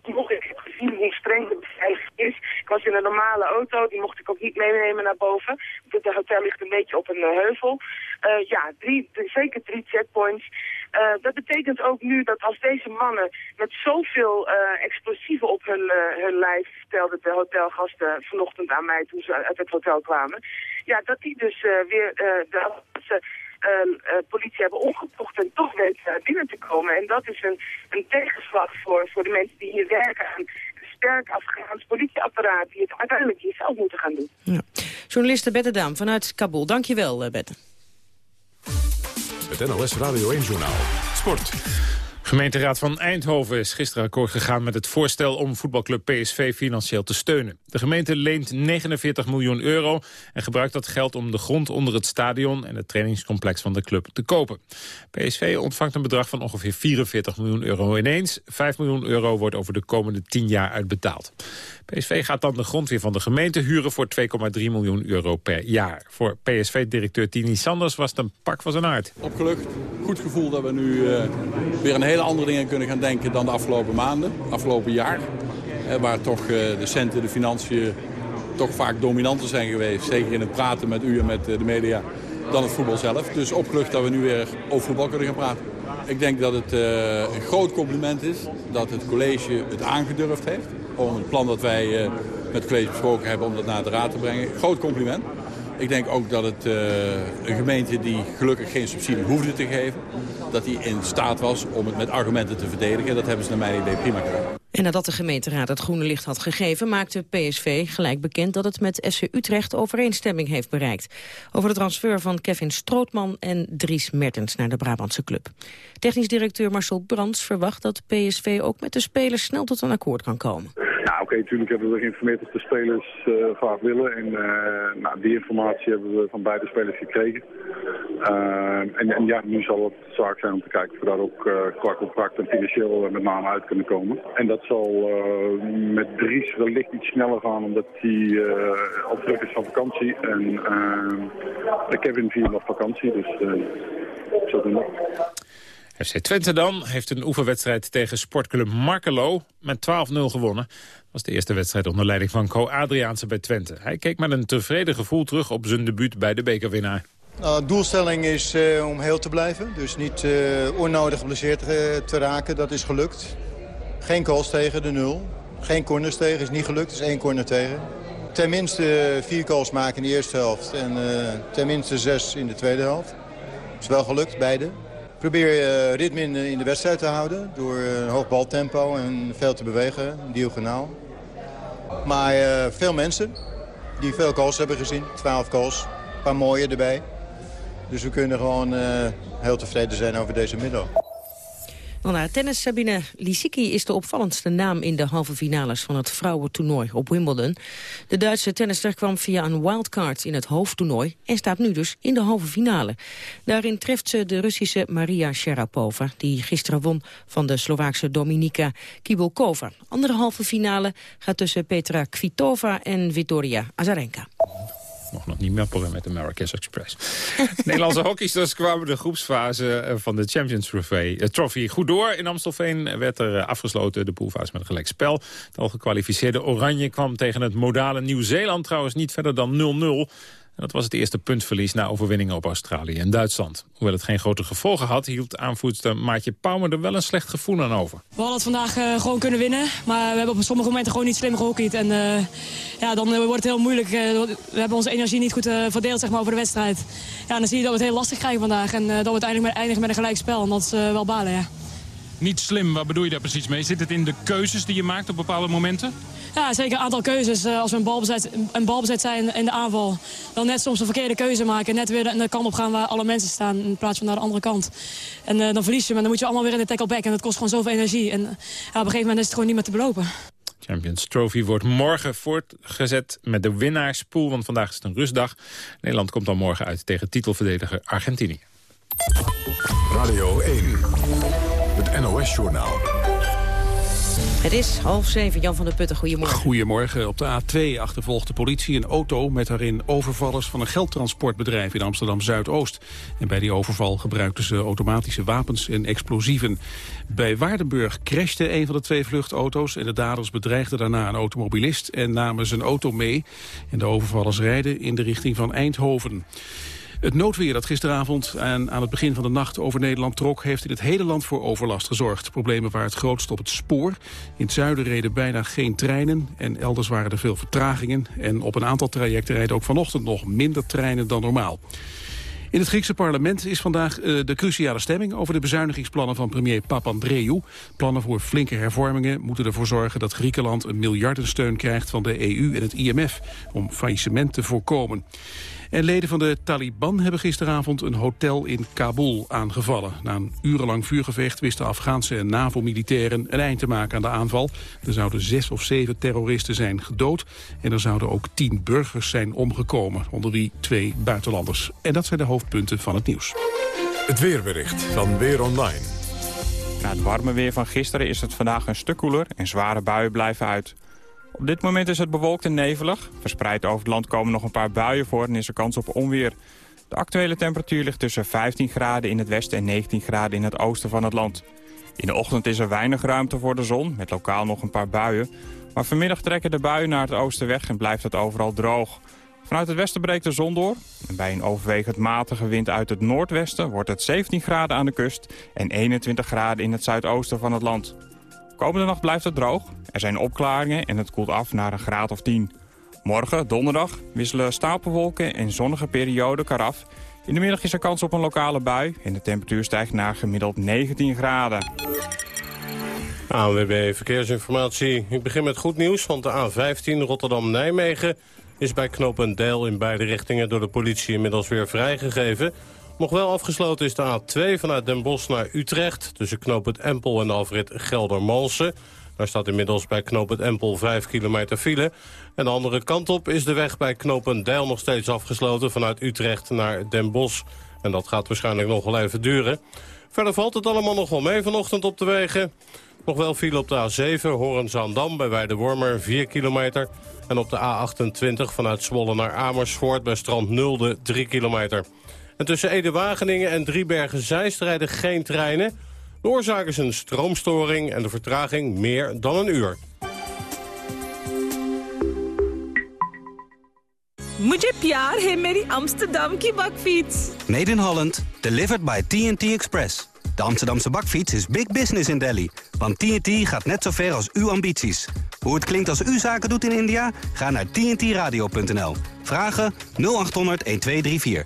S22: nog ik heb gezien hoe streng de is. Ik was in een normale auto, die mocht ik ook niet meenemen naar boven. Het hotel ligt een beetje op een uh, heuvel. Ja, drie, zeker drie checkpoints. Dat betekent ook nu dat als deze mannen met zoveel explosieven op hun, hun lijf, vertelden de hotelgasten vanochtend aan mij toen ze uit het hotel kwamen, ja, dat die dus weer de, ze, uh, politie hebben omgekocht en toch weten binnen te komen. En dat is een, een tegenslag voor, voor de mensen die hier werken aan een sterk Afghaans politieapparaat die het uiteindelijk hier zelf moeten gaan doen.
S5: Ja. Journaliste Bette Daam vanuit Kabul. Dankjewel, Bette.
S3: Het NLS Radio 1 Journaal. Sport.
S4: Gemeenteraad van Eindhoven is gisteren akkoord gegaan met het voorstel om voetbalclub PSV financieel te steunen. De gemeente leent 49 miljoen euro en gebruikt dat geld om de grond onder het stadion en het trainingscomplex van de club te kopen. PSV ontvangt een bedrag van ongeveer 44 miljoen euro ineens. 5 miljoen euro wordt over de komende 10 jaar uitbetaald. PSV gaat dan de grond weer van de gemeente huren voor 2,3 miljoen euro per jaar. Voor PSV-directeur Tini Sanders was het een pak van zijn aard.
S23: Opgelucht, goed gevoel dat we nu uh, weer een hele andere dingen kunnen gaan denken dan de afgelopen maanden, afgelopen jaar. Waar toch uh, de centen, de financiën toch vaak dominanter zijn geweest. Zeker in het praten met u en met de media dan het voetbal zelf. Dus opgelucht dat we nu weer over voetbal kunnen gaan praten. Ik denk dat het een groot compliment is dat het college het aangedurfd heeft om het plan dat wij met het college besproken hebben om dat naar de raad te brengen. Groot compliment. Ik denk ook dat het uh, een gemeente die gelukkig geen subsidie hoefde te geven... dat die in staat was om het met argumenten te verdedigen. Dat hebben ze naar mijn idee prima gedaan.
S5: En nadat de gemeenteraad het groene licht had gegeven... maakte PSV gelijk bekend dat het met SC Utrecht overeenstemming heeft bereikt. Over de transfer van Kevin Strootman en Dries Mertens naar de Brabantse club. Technisch directeur Marcel Brands verwacht dat PSV ook met de spelers snel tot een akkoord kan komen.
S24: Ja, oké, okay, natuurlijk hebben we geïnformeerd of de spelers uh, vaak willen. En uh, nou, die informatie hebben we van beide spelers gekregen. Uh, en, en, ja, nu zal het zaak zijn om te kijken of we daar ook qua contract en financieel met name uit kunnen komen. En dat zal met Dries wellicht iets sneller gaan, omdat hij al terug is van vakantie. En Kevin vier nog vakantie, dus zo doen we.
S4: FC Twente dan heeft een oefenwedstrijd tegen sportclub Markelo met 12-0 gewonnen. Dat was de eerste wedstrijd onder leiding van Co Adriaanse bij Twente. Hij keek met een tevreden gevoel terug op zijn debuut bij de bekerwinnaar.
S25: Nou, de doelstelling is uh, om heel te blijven. Dus niet uh, onnodig geblesseerd te, te raken. Dat is gelukt. Geen calls tegen, de nul. Geen corners tegen, is niet gelukt. is één corner tegen. Tenminste vier calls maken in de eerste helft. En tenminste zes in de tweede helft. Is wel gelukt, beide. Probeer uh, ritme in, de wedstrijd te houden door een hoog baltempo en veel te bewegen, diagonaal. Maar uh, veel mensen die veel calls hebben gezien, 12 calls, een paar mooie erbij. Dus we kunnen gewoon heel tevreden zijn over deze middag.
S5: Nou, naar tennis. Sabine Lisicki is de opvallendste naam in de halve finales van het vrouwentoernooi op Wimbledon. De Duitse tennister kwam via een wildcard in het hoofdtoernooi en staat nu dus in de halve finale. Daarin treft ze de Russische Maria Sharapova, die gisteren won van de Slovaakse Dominika Kibulkova. Andere halve finale gaat tussen Petra Kvitova en Victoria Azarenka
S4: nog, nog niet mepperen met Marrakesh Express. Nederlandse hockeysters kwamen de groepsfase eh, van de Champions Trophy, uh, Trophy goed door. In Amstelveen werd er uh, afgesloten de poolfase met een gelijk spel. Het al gekwalificeerde Oranje kwam tegen het modale Nieuw-Zeeland trouwens niet verder dan 0-0. Dat was het eerste puntverlies na overwinningen op Australië en Duitsland. Hoewel het geen grote gevolgen had, hield aanvoerster Maatje Pauwme er wel een slecht gevoel aan over.
S26: We hadden het vandaag uh, gewoon kunnen winnen, maar we hebben op sommige momenten gewoon niet slim gehockeyd. En uh, ja, dan uh, wordt het heel moeilijk. we hebben onze energie niet goed verdeeld zeg maar, over de wedstrijd. Ja, dan zie je dat we het heel lastig krijgen vandaag en dat we uiteindelijk eindigen met een gelijk spel. En dat is wel balen, ja.
S4: Niet slim, wat bedoel je daar precies mee? Zit het in de keuzes die je maakt op bepaalde momenten?
S26: Ja, zeker een aantal keuzes. Eh, als we een balbezet, een balbezet zijn in de aanval, dan net soms een verkeerde keuze maken. Net weer de kant op gaan waar alle mensen staan in plaats van naar de andere kant. En uh, dan verlies je, maar dan moet je allemaal weer in de tackle back. En dat kost gewoon zoveel energie. En ja, op een gegeven moment is het gewoon niet meer te belopen.
S4: Champions Trophy wordt morgen voortgezet met de winnaarspool. Want vandaag is het een rustdag. Nederland komt dan morgen uit tegen titelverdediger Argentinië.
S3: Radio 1, het NOS-journaal.
S5: Het is half zeven, Jan van der Putten, goedemorgen.
S27: Goedemorgen. Op de A2 achtervolgt de politie een auto met daarin overvallers van een geldtransportbedrijf in Amsterdam-Zuidoost. En bij die overval gebruikten ze automatische wapens en explosieven. Bij Waardenburg crashte een van de twee vluchtauto's en de daders bedreigden daarna een automobilist en namen zijn auto mee. En de overvallers rijden in de richting van Eindhoven. Het noodweer dat gisteravond en aan het begin van de nacht over Nederland trok... heeft in het hele land voor overlast gezorgd. Problemen waren het grootst op het spoor. In het zuiden reden bijna geen treinen en elders waren er veel vertragingen. En op een aantal trajecten rijden ook vanochtend nog minder treinen dan normaal. In het Griekse parlement is vandaag uh, de cruciale stemming over de bezuinigingsplannen van premier Papandreou. Plannen voor flinke hervormingen moeten ervoor zorgen dat Griekenland een miljardensteun krijgt van de EU en het IMF om faillissement te voorkomen. En leden van de Taliban hebben gisteravond een hotel in Kabul aangevallen. Na een urenlang vuurgevecht wisten Afghaanse en NAVO-militairen een eind te maken aan de aanval. Er zouden zes of zeven terroristen zijn gedood. En er zouden ook tien burgers zijn omgekomen, onder wie twee buitenlanders. En dat zijn de hoofdpunten van het nieuws.
S3: Het weerbericht van Weer Online.
S28: Na het warme weer van gisteren is het vandaag een stuk koeler en zware buien blijven uit. Op dit moment is het bewolkt en nevelig. Verspreid over het land komen nog een paar buien voor en is er kans op onweer. De actuele temperatuur ligt tussen 15 graden in het westen en 19 graden in het oosten van het land. In de ochtend is er weinig ruimte voor de zon, met lokaal nog een paar buien. Maar vanmiddag trekken de buien naar het oosten weg en blijft het overal droog. Vanuit het westen breekt de zon door. En bij een overwegend matige wind uit het noordwesten wordt het 17 graden aan de kust... en 21 graden in het zuidoosten van het land. Komende nacht blijft het droog. Er zijn opklaringen en het koelt af naar een graad of 10. Morgen, donderdag, wisselen stapelwolken en zonnige perioden karaf. In de middag is er kans op een lokale bui en de temperatuur stijgt naar gemiddeld 19 graden.
S21: ANWB Verkeersinformatie. Ik begin met goed nieuws, want de A15 Rotterdam-Nijmegen... is bij knooppunt Deil in beide richtingen door de politie inmiddels weer vrijgegeven... Nog wel afgesloten is de A2 vanuit Den Bosch naar Utrecht... tussen knooppunt Empel en de afrit Gelder-Malsen. Daar staat inmiddels bij knooppunt Empel 5 kilometer file. En de andere kant op is de weg bij knooppunt Deil nog steeds afgesloten... vanuit Utrecht naar Den Bosch. En dat gaat waarschijnlijk nog wel even duren. Verder valt het allemaal nog wel mee vanochtend op de wegen. Nog wel file op de A7, Horen-Zaandam bij Weidewormer 4 kilometer. En op de A28 vanuit Zwolle naar Amersfoort bij Strand Nulde 3 kilometer. En tussen Ede-Wageningen en Driebergen-Zeist rijden geen treinen. De oorzaak is een stroomstoring en de vertraging meer dan een uur.
S29: Mujhe pyar hai meri Amsterdam ki bakfiets.
S30: Made in Holland, delivered by TNT Express. De Amsterdamse bakfiets is big business in Delhi. Want TNT gaat net zo ver als uw ambities. Hoe het klinkt als u zaken doet in India? Ga naar tntradio.nl. Vragen 0800 1234.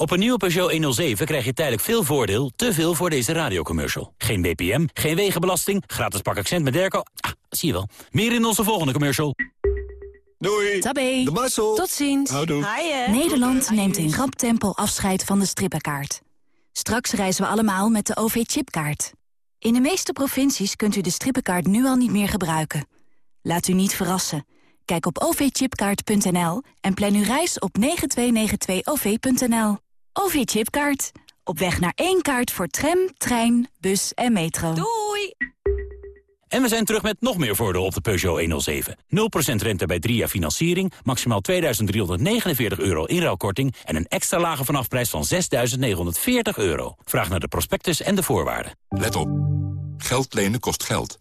S31: Op een nieuwe Peugeot 107 krijg je tijdelijk veel voordeel, te veel voor deze radiocommercial. Geen BPM, geen wegenbelasting, gratis pak accent met Derco. Ah, zie je wel. Meer in onze volgende commercial.
S13: Doei.
S32: Tabé.
S13: De Marcel.
S32: Tot ziens.
S13: Houdoe.
S32: Nederland neemt in rap tempo afscheid van de strippenkaart. Straks reizen we allemaal met de OV-chipkaart. In de meeste provincies kunt u de strippenkaart nu al niet meer gebruiken. Laat u niet verrassen.
S33: Kijk op ovchipkaart.nl en plan uw reis op 9292-OV.nL. OV-chipkaart. Op weg naar één kaart voor tram, trein, bus en metro.
S32: Doei!
S34: En we zijn terug met nog meer voordeel op de Peugeot 107. 0% rente bij 3 jaar financiering, maximaal 2.349 euro inruilkorting... en een extra lage vanafprijs van 6.940 euro. Vraag naar de prospectus en de voorwaarden.
S3: Let op. Geld lenen kost geld.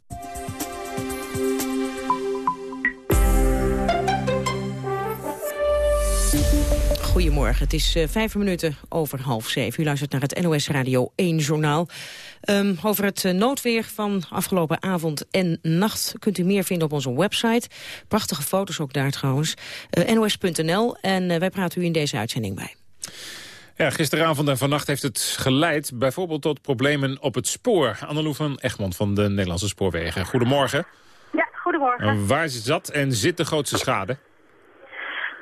S5: Goedemorgen, het is uh, vijf minuten over half zeven. U luistert naar het NOS Radio 1 journaal. Um, over het uh, noodweer van afgelopen avond en nacht kunt u meer vinden op onze website. Prachtige foto's ook daar trouwens. Uh, NOS.nl en wij praten u in deze uitzending bij.
S4: Ja, gisteravond en vannacht heeft het geleid bijvoorbeeld tot problemen op het spoor. Annelou van Egmond van de Nederlandse Spoorwegen. Goedemorgen.
S35: Ja, goedemorgen.
S4: En waar zat en zit de grootste schade?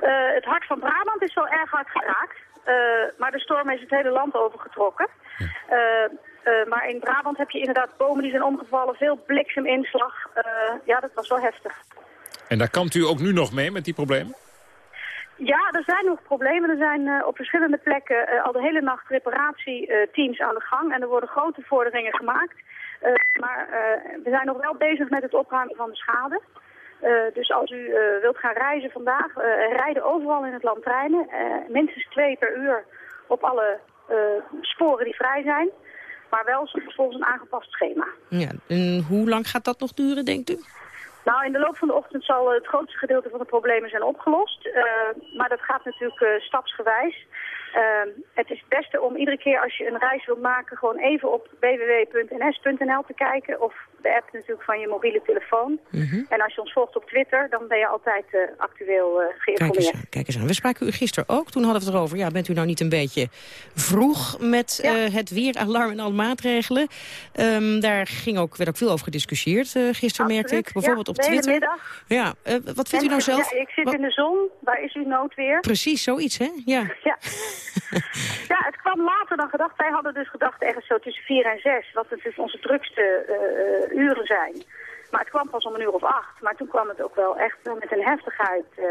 S35: Uh, het hart van Brabant is wel erg hard geraakt. Uh, maar de storm is het hele land overgetrokken. Ja. Uh, maar in Brabant heb je inderdaad bomen die zijn omgevallen, veel blikseminslag. ja, dat was wel heftig.
S4: En daar kampt u ook nu nog mee met die problemen?
S35: Ja, er zijn nog problemen. Er zijn op verschillende plekken al de hele nacht reparatieteams aan de gang. En er worden grote vorderingen gemaakt. maar we zijn nog wel bezig met het opruimen van de schade. Uh, dus als u uh, wilt gaan reizen vandaag, uh, rijden overal in het land treinen. minstens twee per uur op alle sporen die vrij zijn. Maar wel volgens een aangepast schema.
S5: Ja, en hoe lang gaat dat nog duren, denkt u?
S35: Nou, in de loop van de ochtend zal het grootste gedeelte van de problemen zijn opgelost. maar dat gaat natuurlijk stapsgewijs. Uh, het is het beste om iedere keer als je een reis wilt maken... gewoon even op www.ns.nl te kijken... of de app natuurlijk van je mobiele telefoon. -hmm. En als je ons volgt op Twitter, dan ben je altijd uh, actueel uh, geïnformeerd.
S5: Kijk eens, kijk eens aan. We spraken u gisteren ook. Toen hadden we het erover. Ja, bent u nou niet een beetje vroeg met ja. uh, het weeralarm en alle maatregelen? Um, daar ging ook, werd ook veel over gediscussieerd gisteren, merkte ik. Bijvoorbeeld
S35: ja,
S5: op Twitter.
S35: Middag.
S5: Ja, wat vindt
S35: en,
S5: u nou zelf?
S35: Ja, ik zit
S5: wat...
S35: in de zon. Waar is uw noodweer?
S5: Precies, zoiets, hè? Ja.
S35: ja. ja, het kwam later dan gedacht. Wij hadden dus gedacht ergens zo tussen vier en zes. Wat natuurlijk onze drukste uh, uren zijn. Maar het kwam pas om een uur of acht. Maar toen kwam het ook wel echt met een heftigheid uh,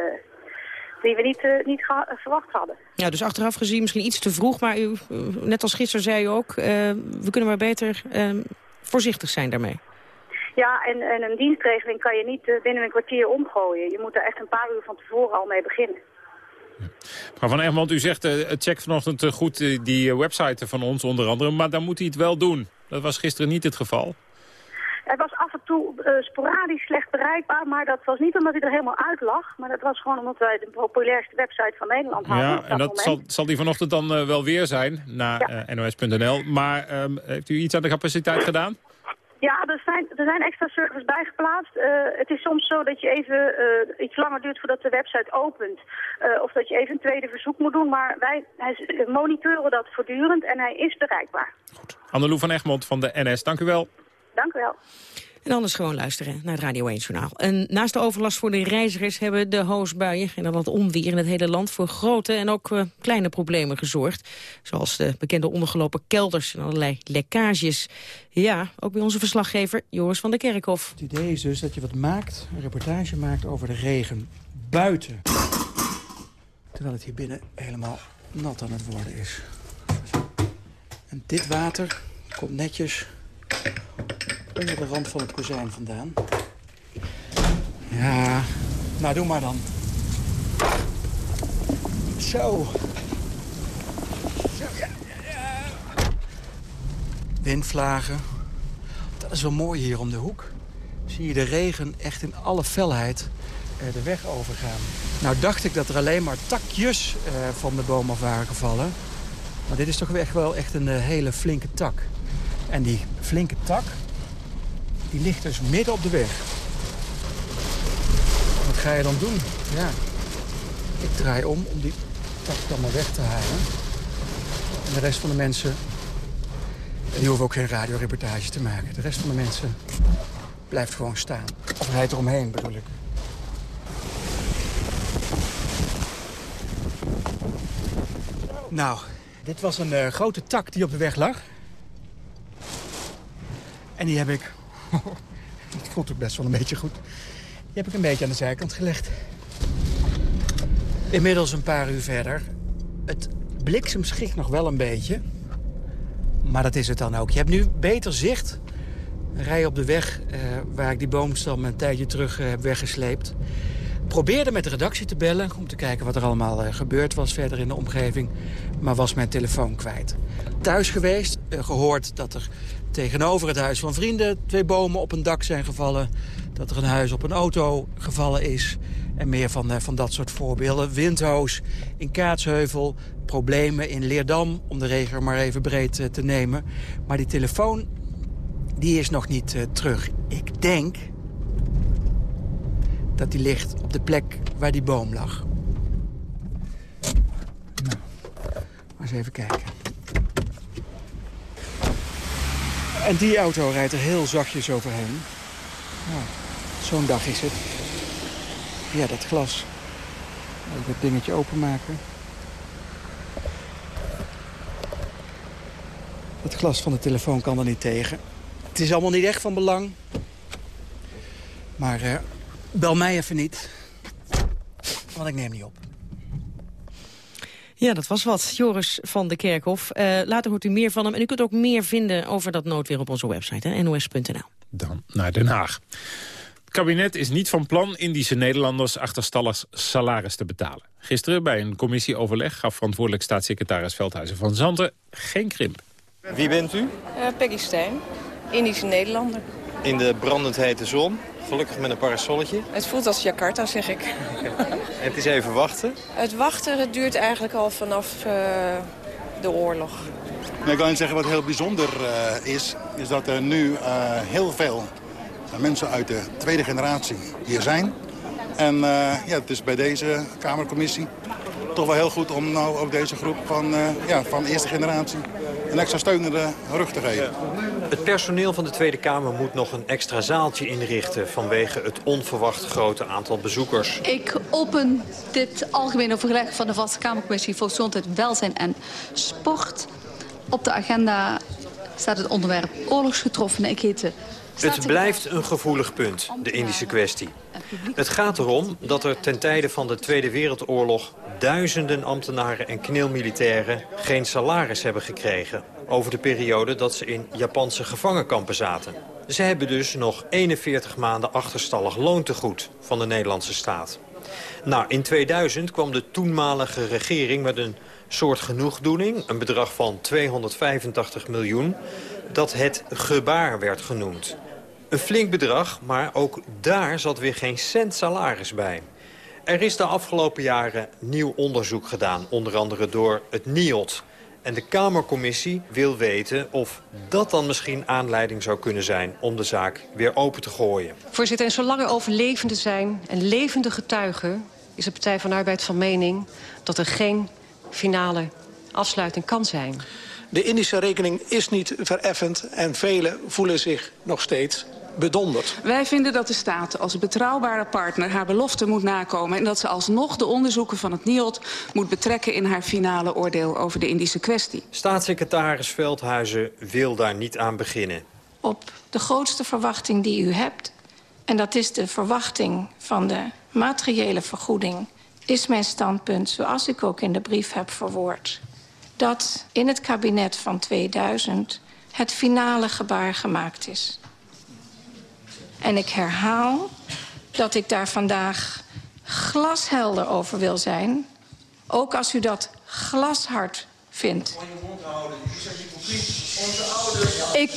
S35: die we niet, uh, niet verwacht hadden.
S5: Ja, dus achteraf gezien misschien iets te vroeg. Maar u, net als gisteren zei u ook, we kunnen maar beter voorzichtig zijn daarmee.
S35: Ja, en, en een dienstregeling kan je niet binnen een kwartier omgooien. Je moet er echt een paar uur van tevoren al mee beginnen.
S4: Mevrouw Van Egmond, u zegt, uh, check vanochtend uh, goed uh, die website van ons onder andere, maar dan moet hij het wel doen. Dat was gisteren niet het geval.
S35: Het was af en toe sporadisch slecht bereikbaar, maar dat was niet omdat hij er helemaal uit lag. Maar dat was gewoon omdat wij de populairste website van Nederland hadden.
S4: Ja, en dat zal, zal, die vanochtend dan wel weer zijn, naar ja. nos.nl. Maar um, heeft u iets aan de capaciteit gedaan?
S35: Er zijn, er zijn extra servers bijgeplaatst. Uh, het is soms zo dat je even uh, iets langer duurt voordat de website opent. Uh, of dat je even een tweede verzoek moet doen. Maar wij monitoren dat voortdurend en hij is bereikbaar.
S4: Goed. Annelou van Egmond van de NS, dank u wel.
S35: Dank u wel.
S5: En anders gewoon luisteren naar het Radio 1 Journaal. En naast de overlast voor de reizigers hebben de hoosbuien... en dan wat onweer in het hele land voor grote en ook uh, kleine problemen gezorgd. Zoals de bekende ondergelopen kelders en allerlei lekkages. Ja, ook bij onze verslaggever Joris van der Kerkhof.
S36: Het idee is dus dat je wat maakt, een reportage maakt over de regen buiten. Terwijl het hier binnen helemaal nat aan het worden is. En dit water komt netjes onder de rand van het kozijn vandaan. Ja, nou doe maar dan. Zo. Zo, ja. Windvlagen. Dat is wel mooi hier om de hoek. Zie je de regen echt in alle felheid de weg overgaan. Nou dacht ik dat er alleen maar takjes uh, van de boom af waren gevallen. Maar dit is toch echt wel echt een uh, hele flinke tak. En die flinke tak, die ligt dus midden op de weg. Wat ga je dan doen? Ja, ik draai om om die tak dan maar weg te halen. En de rest van de mensen... Die hoeven ook geen radioreportage te maken. De rest van de mensen blijft gewoon staan. Of rijdt eromheen, bedoel ik. Nou, dit was een uh, grote tak die op de weg lag. En die heb ik... Het voelt ook best wel een beetje goed. Die heb ik een beetje aan de zijkant gelegd. Inmiddels een paar uur verder. Het bliksem schikt nog wel een beetje. Maar dat is het dan ook. Je hebt nu beter zicht. Rij op de weg eh, waar ik die boomstam een tijdje terug eh, heb weggesleept. Probeerde met de redactie te bellen om te kijken wat er allemaal eh, gebeurd was verder in de omgeving. Maar was mijn telefoon kwijt. Thuis geweest, eh, gehoord dat er tegenover het huis van vrienden twee bomen op een dak zijn gevallen. Dat er een huis op een auto gevallen is. En meer van, eh, van dat soort voorbeelden. Windhoos in Kaatsheuvel. Problemen in Leerdam, om de regen maar even breed te nemen. Maar die telefoon, die is nog niet terug. Ik denk dat die ligt op de plek waar die boom lag. Nou, maar eens even kijken. En die auto rijdt er heel zachtjes overheen. Nou, zo'n dag is het. Ja, dat glas. Even het dingetje openmaken. Het glas van de telefoon kan er niet tegen. Het is allemaal niet echt van belang. Maar eh, bel mij even niet. Want ik neem niet op.
S5: Ja, dat was wat. Joris van de Kerkhof. Eh, later hoort u meer van hem. En u kunt ook meer vinden over dat noodweer op onze website, hè, nos.nl.
S4: Dan naar Den Haag. Het kabinet is niet van plan Indische Nederlanders achterstallig salaris te betalen. Gisteren bij een commissieoverleg gaf verantwoordelijk staatssecretaris Veldhuizen van Zanten geen krimp.
S37: Wie bent u?
S38: Uh, Peggy Stijn, Indische Nederlander.
S37: In de brandend hete zon, gelukkig met een parasolletje.
S38: Het voelt als Jakarta, zeg ik.
S37: en het is even wachten?
S38: Het wachten het duurt eigenlijk al vanaf uh, de oorlog.
S39: Nee, ik wil alleen zeggen wat heel bijzonder uh, is, is dat er nu uh, heel veel mensen uit de tweede generatie hier zijn. En uh, ja, het is bij deze Kamercommissie toch wel heel goed om nou ook deze groep van, ja, van eerste generatie een extra steun in de rug te geven.
S37: Het personeel van de Tweede Kamer moet nog een extra zaaltje inrichten... vanwege het onverwacht grote aantal bezoekers.
S40: Ik open dit algemene overleg van de Vaste Kamercommissie... voor Gezondheid, Welzijn en Sport. Op de agenda staat het onderwerp oorlogsgetroffenen. Ik heet de
S37: het blijft een gevoelig punt, de Indische kwestie. Het gaat erom dat er ten tijde van de Tweede Wereldoorlog... duizenden ambtenaren en kneelmilitairen geen salaris hebben gekregen... over de periode dat ze in Japanse gevangenkampen zaten. Ze hebben dus nog 41 maanden achterstallig loontegoed van de Nederlandse staat. Nou, in 2000 kwam de toenmalige regering met een soort genoegdoening... een bedrag van 285 miljoen, dat het gebaar werd genoemd. Een flink bedrag, maar ook daar zat weer geen cent salaris bij. Er is de afgelopen jaren nieuw onderzoek gedaan, onder andere door het NIOD. En de Kamercommissie wil weten of dat dan misschien aanleiding zou kunnen zijn... om de zaak weer open te gooien.
S41: Voorzitter, en zolang er overlevenden zijn en levende getuigen... is de Partij van Arbeid van mening dat er geen finale afsluiting kan zijn.
S42: De Indische rekening is niet vereffend en velen voelen zich nog steeds bedonderd.
S43: Wij vinden dat de staat als betrouwbare partner haar belofte moet nakomen... en dat ze alsnog de onderzoeken van het NIOD moet betrekken... in haar finale oordeel over de Indische kwestie.
S37: Staatssecretaris Veldhuizen wil daar niet aan beginnen.
S40: Op de grootste verwachting die u hebt... en dat is de verwachting van de materiële vergoeding... is mijn standpunt, zoals ik ook in de brief heb verwoord... dat in het kabinet van 2000 het finale gebaar gemaakt is. En ik herhaal dat ik daar vandaag glashelder over wil zijn. Ook als u dat glashard vindt. Ik,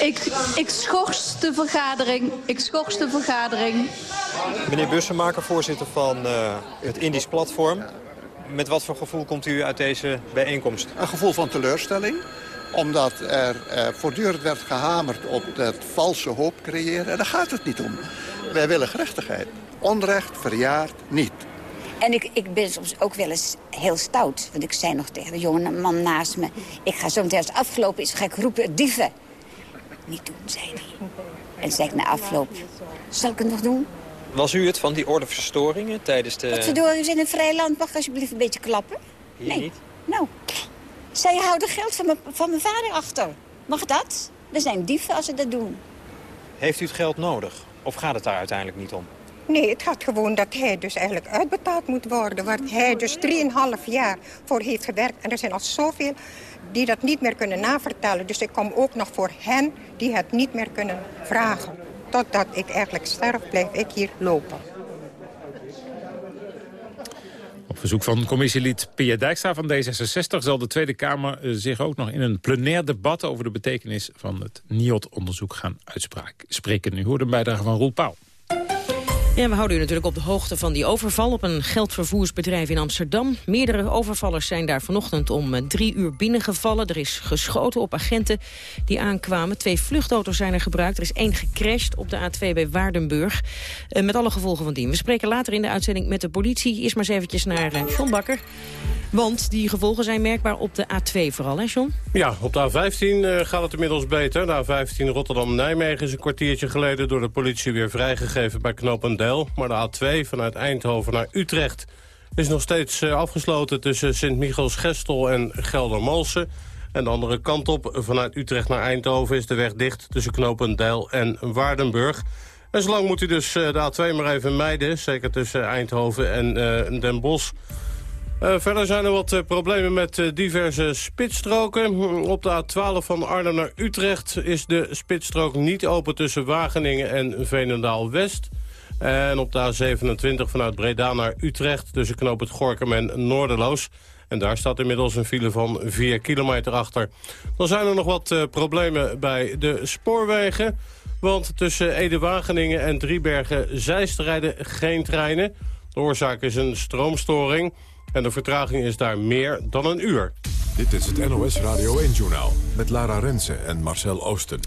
S40: ik, ik schors de vergadering. Ik schors de vergadering.
S37: Meneer Bussemaker, voorzitter van uh, het Indisch Platform. Met wat voor gevoel komt u uit deze bijeenkomst?
S39: Een gevoel van teleurstelling omdat er uh, voortdurend werd gehamerd op het valse hoop creëren. En daar gaat het niet om. Wij willen gerechtigheid. Onrecht verjaart niet.
S44: En ik, ik ben soms ook wel eens heel stout. Want ik zei nog tegen de jonge man naast me... ik ga zo meteen als het afgelopen is, ga ik roepen, dieven. Niet doen, zei hij. En zei ik na afloop, zal ik het nog doen?
S37: Was u het van die ordeverstoringen tijdens de...
S44: Wat verdorie is in een vrij land? Mag alsjeblieft een beetje klappen?
S37: Hier
S44: nee.
S37: niet?
S44: Nou, zij houden geld van mijn, van mijn vader achter. Mag dat? Er zijn dieven als ze dat doen.
S37: Heeft u het geld nodig? Of gaat het daar uiteindelijk niet om?
S45: Nee, het gaat gewoon dat hij dus eigenlijk uitbetaald moet worden. Waar hij dus 3,5 jaar voor heeft gewerkt. En er zijn al zoveel die dat niet meer kunnen navertellen. Dus ik kom ook nog voor hen die het niet meer kunnen vragen. Totdat ik eigenlijk sterf, blijf ik hier lopen.
S4: Op verzoek van commissielid Pia Dijkstra van D66... zal de Tweede Kamer eh, zich ook nog in een plenair debat... over de betekenis van het NIOT-onderzoek gaan uitspreken. U hoort een bijdrage van Roel Pauw.
S5: Ja, we houden u natuurlijk op de hoogte van die overval op een geldvervoersbedrijf in Amsterdam. Meerdere overvallers zijn daar vanochtend om eh, drie uur binnengevallen. Er is geschoten op agenten die aankwamen. Twee vluchtauto's zijn er gebruikt. Er is één gecrashed op de A2 bij Waardenburg. Eh, met alle gevolgen van dien. We spreken later in de uitzending met de politie. Eerst maar eens eventjes naar uh, John Bakker. Want die gevolgen zijn merkbaar op de A2 vooral, hè John?
S21: Ja, op de A15 uh, gaat het inmiddels beter. De A15 Rotterdam-Nijmegen is een kwartiertje geleden... door de politie weer vrijgegeven bij Maar de A2 vanuit Eindhoven naar Utrecht... is nog steeds uh, afgesloten tussen Sint-Michels-Gestel en Geldermalsen. En de andere kant op, vanuit Utrecht naar Eindhoven... is de weg dicht tussen Knopendijl en Waardenburg... En zolang moet u dus uh, de A2 maar even mijden. Zeker tussen Eindhoven en uh, Den Bosch. Verder zijn er wat problemen met diverse spitsstroken. Op de A12 van Arnhem naar Utrecht is de spitsstrook niet open tussen Wageningen en Veenendaal-West. En op de A27 vanuit Breda naar Utrecht tussen Knoop het Gorkum en Noorderloos. En daar staat inmiddels een file van 4 kilometer achter. Dan zijn er nog wat problemen bij de spoorwegen. Want tussen Ede-Wageningen en Driebergen-Zeist rijden geen treinen. De oorzaak is een stroomstoring... En de vertraging is daar meer dan een uur.
S3: Dit is het NOS Radio 1-journaal met Lara Rensen en Marcel Oosten.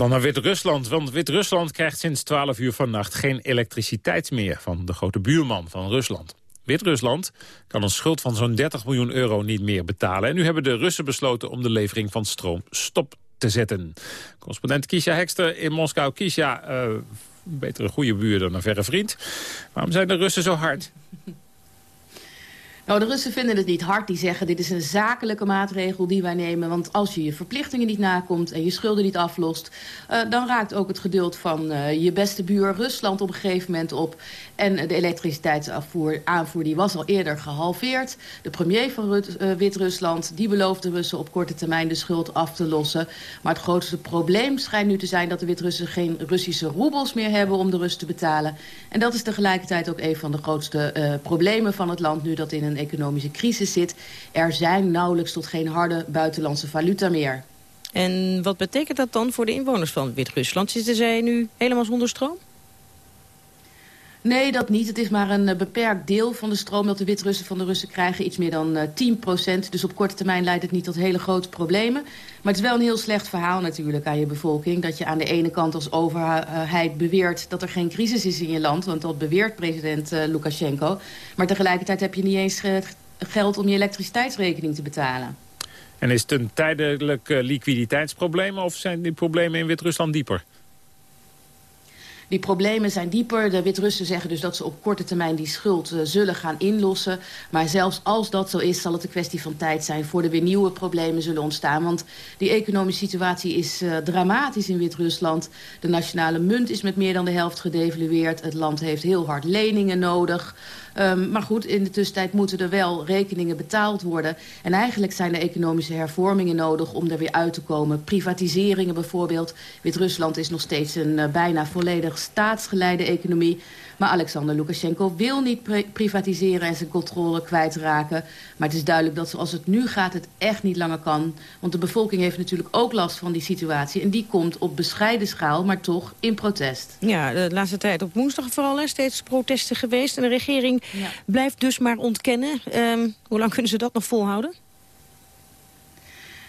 S4: Dan naar Wit-Rusland, want Wit-Rusland krijgt sinds 12 uur vannacht geen elektriciteit meer van de grote buurman van Rusland. Wit-Rusland kan een schuld van zo'n 30 miljoen euro niet meer betalen. En nu hebben de Russen besloten om de levering van stroom stop te zetten. Correspondent Kisha Hekster in Moskou. Kisha, uh, betere goede buur dan een verre vriend. Waarom zijn de Russen zo hard?
S46: Nou, de Russen vinden het niet hard. Die zeggen dit is een zakelijke maatregel die wij nemen. Want als je je verplichtingen niet nakomt en je schulden niet aflost... Uh, dan raakt ook het geduld van uh, je beste buur Rusland op een gegeven moment op. En de elektriciteitsaanvoer aanvoer, die was al eerder gehalveerd. De premier van uh, Wit-Rusland die beloofde Russen op korte termijn de schuld af te lossen. Maar het grootste probleem schijnt nu te zijn dat de Wit-Russen geen Russische roebels meer hebben om de Rus te betalen. En dat is tegelijkertijd ook een van de grootste problemen van het land nu dat in een economische crisis zit. Er zijn nauwelijks tot geen harde buitenlandse valuta meer.
S5: En wat betekent dat dan voor de inwoners van Wit-Rusland? Zitten zij nu helemaal zonder stroom?
S46: Nee, dat niet. Het is maar een uh, beperkt deel van de stroom dat de Wit-Russen van de Russen krijgen. Iets meer dan uh, 10 procent. Dus op korte termijn leidt het niet tot hele grote problemen. Maar het is wel een heel slecht verhaal natuurlijk aan je bevolking. Dat je aan de ene kant als overheid beweert dat er geen crisis is in je land. Want dat beweert president uh, Lukashenko. Maar tegelijkertijd heb je niet eens geld om je elektriciteitsrekening te betalen.
S4: En is het een tijdelijk liquiditeitsprobleem of zijn die problemen in Wit-Rusland dieper?
S46: Die problemen zijn dieper. De Wit-Russen zeggen dus dat ze op korte termijn die schuld uh, zullen gaan inlossen. Maar zelfs als dat zo is, zal het een kwestie van tijd zijn... voor er weer nieuwe problemen zullen ontstaan. Want die economische situatie is uh, dramatisch in Wit-Rusland. De nationale munt is met meer dan de helft gedevalueerd. Het land heeft heel hard leningen nodig... Um, maar goed, in de tussentijd moeten er wel rekeningen betaald worden. En eigenlijk zijn er economische hervormingen nodig om er weer uit te komen. Privatiseringen bijvoorbeeld. Wit-Rusland is nog steeds een uh, bijna volledig staatsgeleide economie. Maar Alexander Lukashenko wil niet privatiseren en zijn controle kwijtraken. Maar het is duidelijk dat zoals het nu gaat het echt niet langer kan. Want de bevolking heeft natuurlijk ook last van die situatie. En die komt op bescheiden schaal, maar toch in protest.
S5: Ja, de laatste tijd op woensdag vooral hè, steeds protesten geweest. En de regering ja. blijft dus maar ontkennen. Um, hoe lang kunnen ze dat nog volhouden?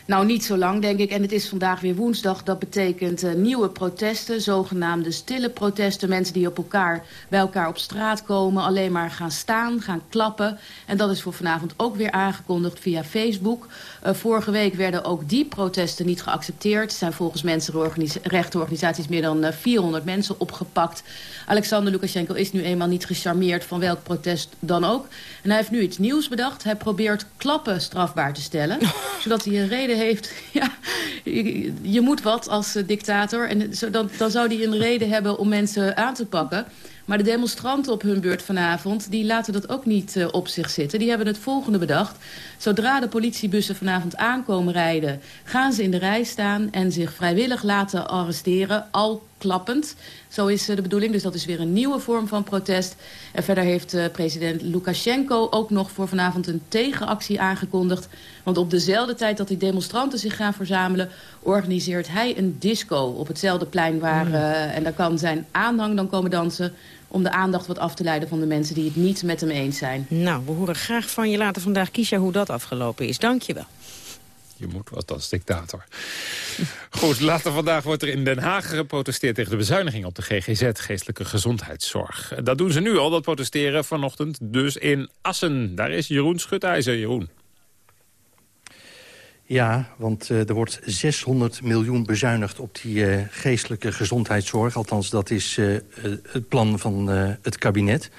S46: Nou, niet zo lang, denk ik. En het is vandaag weer woensdag. Dat betekent uh, nieuwe protesten, zogenaamde stille protesten. Mensen die op elkaar, bij elkaar op straat komen, alleen maar gaan staan, gaan klappen. En dat is voor vanavond ook weer aangekondigd via Facebook. Uh, vorige week werden ook die protesten niet geaccepteerd. Er zijn volgens mensenrechtenorganisaties meer dan uh, 400 mensen opgepakt. Alexander Lukashenko is nu eenmaal niet gecharmeerd van welk protest dan ook. En hij heeft nu iets nieuws bedacht. Hij probeert klappen strafbaar te stellen. zodat hij een reden heeft. Ja, je, moet wat als uh, dictator. En zo, dan, dan zou hij een reden hebben om mensen aan te pakken. Maar de demonstranten op hun beurt vanavond... die laten dat ook niet uh, op zich zitten. Die hebben het volgende bedacht. Zodra de politiebussen vanavond aankomen rijden... gaan ze in de rij staan en zich vrijwillig laten arresteren... al klappend. Zo is uh, de bedoeling, dus dat is weer een nieuwe vorm van protest. En verder heeft uh, president Lukashenko ook nog voor vanavond een tegenactie aangekondigd. Want op dezelfde tijd dat die demonstranten zich gaan verzamelen... organiseert hij een disco op hetzelfde plein waar... Uh, en daar kan zijn aanhang dan komen dansen om de aandacht wat af te leiden van de mensen die het niet met hem eens zijn.
S5: Nou, we horen graag van je later vandaag, Kisha, hoe dat afgelopen is. Dank je wel.
S4: Je moet wat als dictator. Goed, later vandaag wordt er in Den Haag geprotesteerd... tegen de bezuiniging op de GGZ, geestelijke gezondheidszorg. Dat doen ze nu al, dat protesteren vanochtend dus in Assen. Daar is Jeroen Schutijzer. Jeroen.
S19: Ja, want uh, er wordt 600 miljoen bezuinigd op die uh, geestelijke gezondheidszorg. Althans, dat is uh, het plan van het kabinet.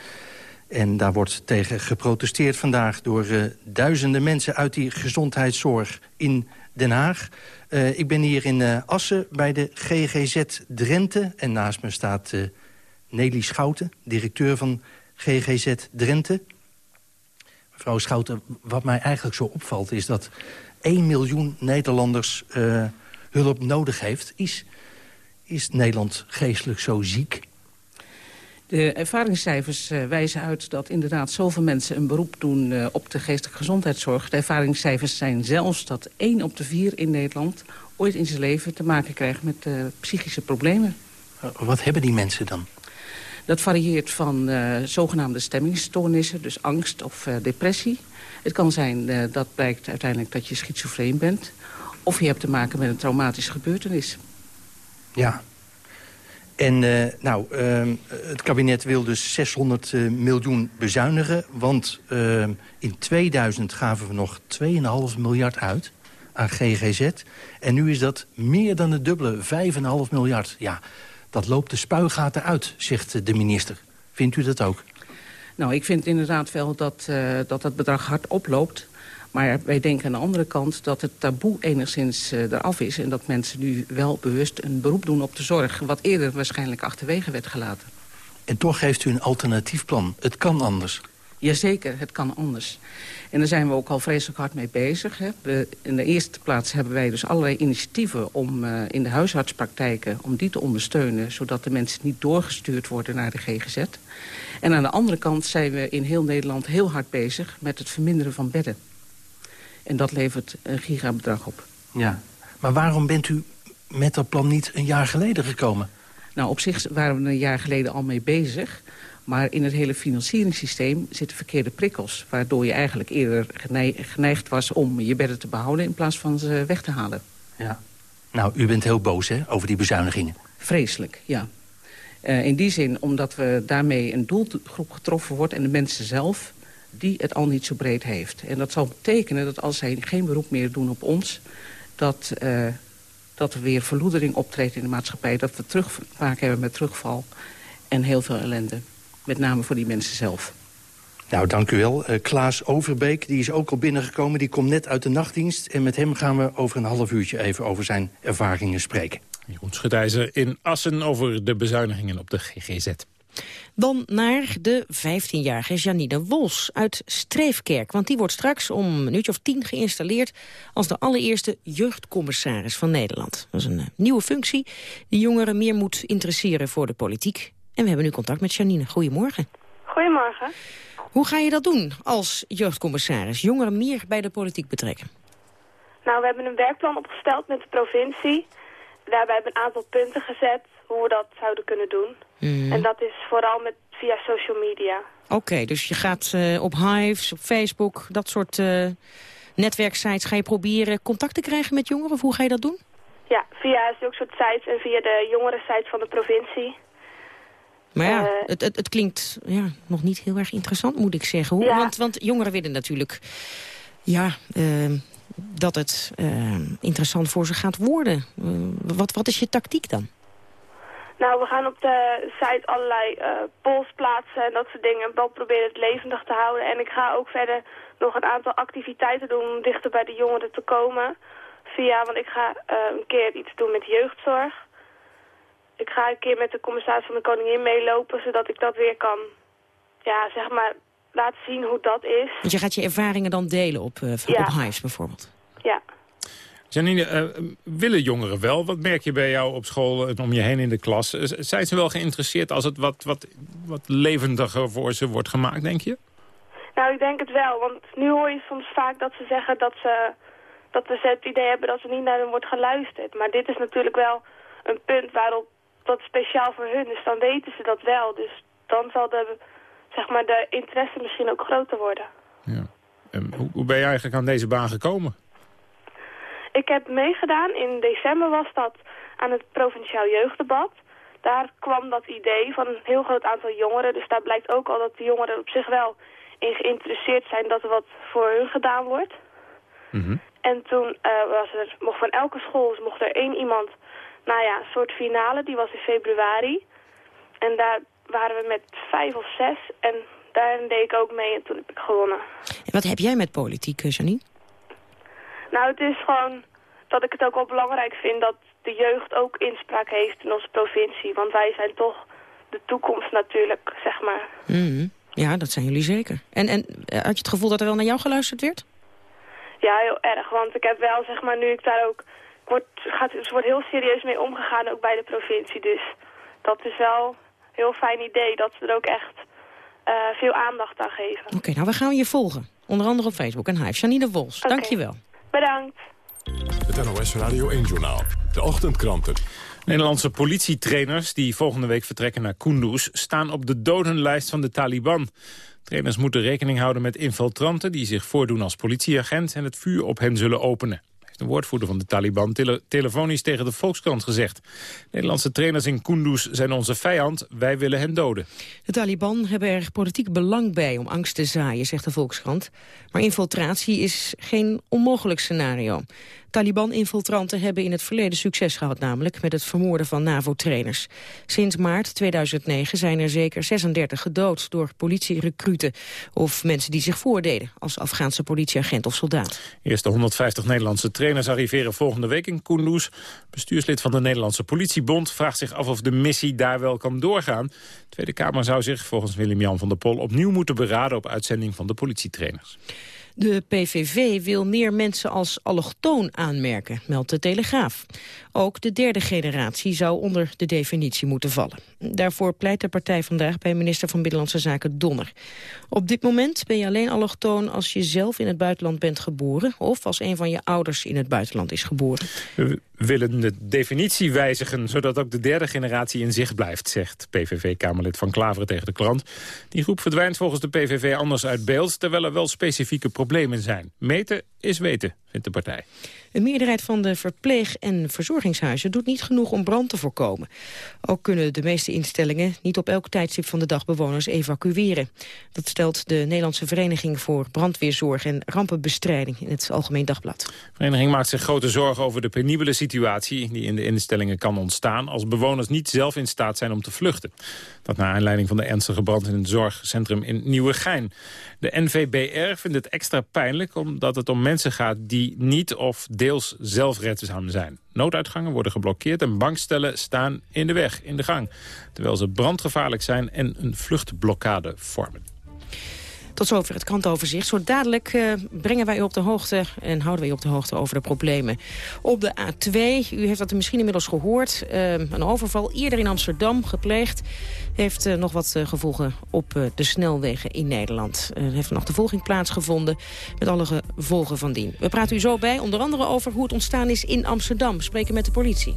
S19: En daar wordt tegen geprotesteerd vandaag door duizenden mensen uit die gezondheidszorg in Den Haag. ik ben hier in Assen bij de GGZ Drenthe. En naast me staat Nelly Schouten, directeur van GGZ Drenthe. Mevrouw Schouten, wat mij eigenlijk zo opvalt is dat 1 miljoen Nederlanders hulp nodig heeft. Is, is Nederland geestelijk zo ziek?
S27: De ervaringscijfers uh, wijzen uit dat inderdaad zoveel mensen een beroep doen uh, op de geestelijke gezondheidszorg. De ervaringscijfers zijn zelfs dat 1 op de 4 in Nederland ooit in zijn leven te maken krijgt met uh, psychische problemen.
S19: Wat hebben die mensen dan?
S27: Dat varieert van zogenaamde stemmingstoornissen, dus angst of depressie het kan zijn, uh, dat blijkt uiteindelijk dat je schizofreen bent. Of je hebt te maken met een traumatische gebeurtenis.
S19: Ja. En uh, nou, uh, het kabinet wil dus 600 uh, miljoen bezuinigen. Want in 2000 gaven we nog 2,5 miljard uit aan GGZ. En nu is dat meer dan het dubbele, 5,5 miljard. Ja, dat loopt de spuigaten uit, zegt de minister. Vindt u dat ook?
S27: Nou, ik vind inderdaad wel dat, dat bedrag hard oploopt. Maar wij denken aan de andere kant dat het taboe enigszins uh, eraf is... en dat mensen nu wel bewust een beroep doen op de zorg... wat eerder waarschijnlijk achterwege werd gelaten.
S19: En toch geeft u een alternatief plan. Het kan anders.
S27: Jazeker, het kan anders. En daar zijn we ook al vreselijk hard mee bezig. Hè. We, in de eerste plaats hebben wij dus allerlei initiatieven... om uh, in de huisartspraktijken om die te ondersteunen... zodat de mensen niet doorgestuurd worden naar de GGZ. En aan de andere kant zijn we in heel Nederland heel hard bezig... met het verminderen van bedden. En dat levert een gigabedrag op.
S19: Ja, maar waarom bent u met dat plan niet een jaar geleden gekomen?
S27: Nou, op zich waren we een jaar geleden al mee bezig... Maar in het hele financieringssysteem zitten verkeerde prikkels... waardoor je eigenlijk eerder geneigd was om je bedden te behouden... in plaats van ze weg te halen.
S19: Ja. Nou, u bent heel boos hè, over die bezuinigingen.
S27: Vreselijk, ja. Uh, in die zin omdat we daarmee een doelgroep getroffen wordt... en de mensen zelf die het al niet zo breed heeft. En dat zal betekenen dat als zij geen beroep meer doen op ons... dat, uh, dat er weer verloedering optreedt in de maatschappij... dat we terug, vaak hebben met terugval en heel veel ellende. Met name voor die mensen zelf.
S19: Nou, dank u wel. Uh, Klaas Overbeek, die is ook al binnengekomen. Die komt net uit de nachtdienst. En met hem gaan we over een half uurtje even over zijn ervaringen spreken.
S4: Jeroen Schutijzer in Assen over de bezuinigingen op de GGZ.
S5: Dan naar de 15-jarige Janine Wols uit Streefkerk. Want die wordt straks om een uurtje of tien geïnstalleerd... als de allereerste jeugdcommissaris van Nederland. Dat is een uh, nieuwe functie die jongeren meer moet interesseren voor de politiek. En we hebben nu contact met Janine. Goedemorgen.
S47: Goedemorgen.
S5: Hoe ga je dat doen als jeugdcommissaris? Jongeren meer bij de politiek betrekken?
S47: Nou, we hebben een werkplan opgesteld met de provincie. Daarbij hebben we een aantal punten gezet hoe we dat zouden kunnen doen. Mm. En dat is vooral met, via social media.
S5: Oké, okay, dus je gaat uh, op Hives, op Facebook, dat soort uh, netwerksites... ga je proberen contact te krijgen met jongeren? Of hoe ga je dat doen?
S47: Ja, via zulke soort sites en via de jongerensites van de provincie.
S5: Maar ja, uh, het, het, het, klinkt ja, nog niet heel erg interessant, moet ik zeggen. Hoe, ja. want, want jongeren willen natuurlijk... Ja, dat het uh, interessant voor ze gaat worden. Wat, wat is je tactiek dan?
S47: Nou, we gaan op de site allerlei uh, polls plaatsen en dat soort dingen. En wel proberen het levendig te houden. En ik ga ook verder nog een aantal activiteiten doen om dichter bij de jongeren te komen. Via, want ik ga een keer iets doen met jeugdzorg. ik ga een keer met de commissaris van de koningin meelopen, zodat ik dat weer kan, ja, zeg maar, laten zien hoe dat is.
S5: Want je gaat je ervaringen dan delen op, uh,
S47: Ja.
S5: op Hives bijvoorbeeld.
S47: Ja.
S4: Janine, eh, willen jongeren wel? Wat merk je bij jou op school en om je heen in de klas? Eh, Zijn ze wel geïnteresseerd als het wat, wat, wat levendiger voor ze wordt gemaakt, denk je?
S47: Nou, ik denk het wel, want nu hoor je soms vaak dat ze zeggen dat ze, dat ze het idee hebben dat er niet naar hen wordt geluisterd. Maar dit is natuurlijk wel een punt waarop dat speciaal voor hun is. Dan weten ze dat wel, dus dan zal de, zeg maar, de interesse misschien ook groter worden.
S4: Ehm, hoe, hoe ben je eigenlijk aan deze baan gekomen?
S47: Ik heb meegedaan, in december was dat, aan het Provinciaal Jeugddebat. Daar kwam dat idee van een heel groot aantal jongeren. Dus daar blijkt ook al dat de jongeren op zich wel in geïnteresseerd zijn dat er wat voor hun gedaan wordt. En toen eh, was er, mocht van elke school dus mocht er één iemand, nou ja, een soort finale, die was in februari. En daar waren we met vijf of zes en daarin deed ik ook mee en toen heb ik gewonnen.
S5: En wat heb jij met politiek, eh, Janine?
S47: Nou, het is gewoon dat ik het ook wel belangrijk vind dat de jeugd ook inspraak heeft in onze provincie. Want wij zijn toch de toekomst natuurlijk, zeg maar.
S5: Mhm. Ja, dat zijn jullie zeker. En, en eh, had je het gevoel dat er wel naar jou geluisterd werd?
S47: Ja, heel erg. Want ik heb wel, zeg maar, nu ik daar ook... Wordt, gaat, er wordt heel serieus mee omgegaan, ook bij de provincie. Dus dat is wel een heel fijn idee dat ze er ook echt eh, veel aandacht aan geven.
S5: Oké, nou we gaan je volgen. Onder andere op Facebook en Hive. Janine Wols,
S47: Oké.
S5: dankjewel.
S47: Bedankt.
S3: Het NOS Radio 1-journaal. De ochtendkranten.
S4: Nederlandse politietrainers die volgende week vertrekken naar Kunduz... staan op de dodenlijst van de Taliban. Trainers moeten rekening houden met infiltranten... die zich voordoen als politieagent en het vuur op hen zullen openen. Een woordvoerder van de Taliban tele- telefonisch tegen de Volkskrant gezegd. Nederlandse trainers in Kunduz zijn onze vijand. Wij willen hen doden.
S5: De Taliban hebben er politiek belang bij om angst te zaaien, zegt de Volkskrant. Maar infiltratie is geen onmogelijk scenario. Taliban-infiltranten hebben in het verleden succes gehad... namelijk met het vermoorden van NAVO-trainers. Sinds maart 2009 zijn er zeker 36 gedood door politierecruten... of mensen die zich voordeden als Afghaanse politieagent of soldaat.
S4: Eerst de 150 Nederlandse trainers arriveren volgende week in Kunduz. Bestuurslid van de Nederlandse Politiebond vraagt zich af of de missie daar wel kan doorgaan. De Tweede Kamer zou zich volgens Willem-Jan van der Pol opnieuw moeten beraden op uitzending van de politietrainers.
S5: De PVV wil meer mensen als allochtoon aanmerken, meldt de Telegraaf. Ook de derde generatie zou onder de definitie moeten vallen. Daarvoor pleit de partij vandaag bij minister van Binnenlandse Zaken Donner. Op dit moment ben je alleen allochtoon als je zelf in het buitenland bent geboren... of als een van je ouders in het buitenland is geboren.
S4: Willen de definitie wijzigen, zodat ook de derde generatie in zicht blijft, zegt PVV-Kamerlid Van Klaveren tegen de krant. Die groep verdwijnt volgens de PVV anders uit beeld, terwijl er wel specifieke problemen zijn. Meten is weten, vindt de partij.
S5: Een meerderheid van de verpleeg- en verzorgingshuizen doet niet genoeg om brand te voorkomen. Ook kunnen de meeste instellingen niet op elk tijdstip van de dag bewoners evacueren. Dat stelt de Nederlandse Vereniging voor Brandweerzorg en Rampenbestrijding in het Algemeen Dagblad.
S4: De vereniging maakt zich grote zorgen over de penibele situatie die in de instellingen kan ontstaan als bewoners niet zelf in staat zijn om te vluchten. Dat naar aanleiding van de ernstige brand in het zorgcentrum in Nieuwegein. De NVBR vindt het extra pijnlijk omdat het om mensen gaat die niet of deels zelfredzaam zijn. Nooduitgangen worden geblokkeerd en bankstellen staan in de weg, in de gang. Terwijl ze brandgevaarlijk zijn en een vluchtblokkade vormen.
S5: Tot zover het krantoverzicht. Zo dadelijk eh, brengen wij u op de hoogte en houden wij u op de hoogte over de problemen. Op de A2, u heeft dat misschien inmiddels gehoord, eh, een overval eerder in Amsterdam gepleegd. Heeft eh, nog wat gevolgen op de snelwegen in Nederland. Er heeft een achtervolging plaatsgevonden met alle gevolgen van dien. We praten u zo bij, onder andere over hoe het ontstaan is in Amsterdam. Spreken met de politie.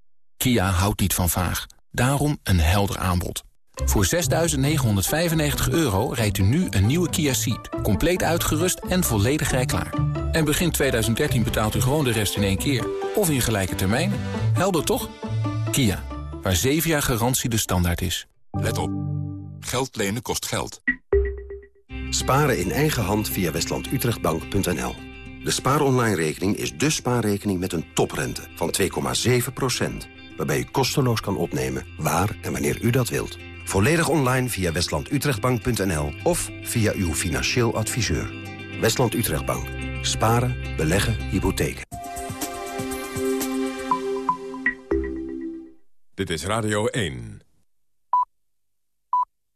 S48: Kia houdt niet van vaag. Daarom een helder aanbod. Voor 6.995 euro rijdt u nu een nieuwe Kia Ceed. Compleet uitgerust en volledig rijklaar. En begin 2013 betaalt u gewoon de rest in één keer. Of in gelijke termijnen. Helder toch? Kia, waar 7 jaar garantie de standaard is.
S49: Let op. Geld lenen kost geld.
S50: Sparen in eigen hand via westlandutrechtbank.nl. De spaaronline-rekening is de spaarrekening met een toprente van 2,7%. Waarbij u kosteloos kan opnemen waar en wanneer u dat wilt. Volledig online via westlandutrechtbank.nl of via uw financieel adviseur. Westland Utrechtbank. Sparen, beleggen, hypotheken.
S3: Dit is Radio 1.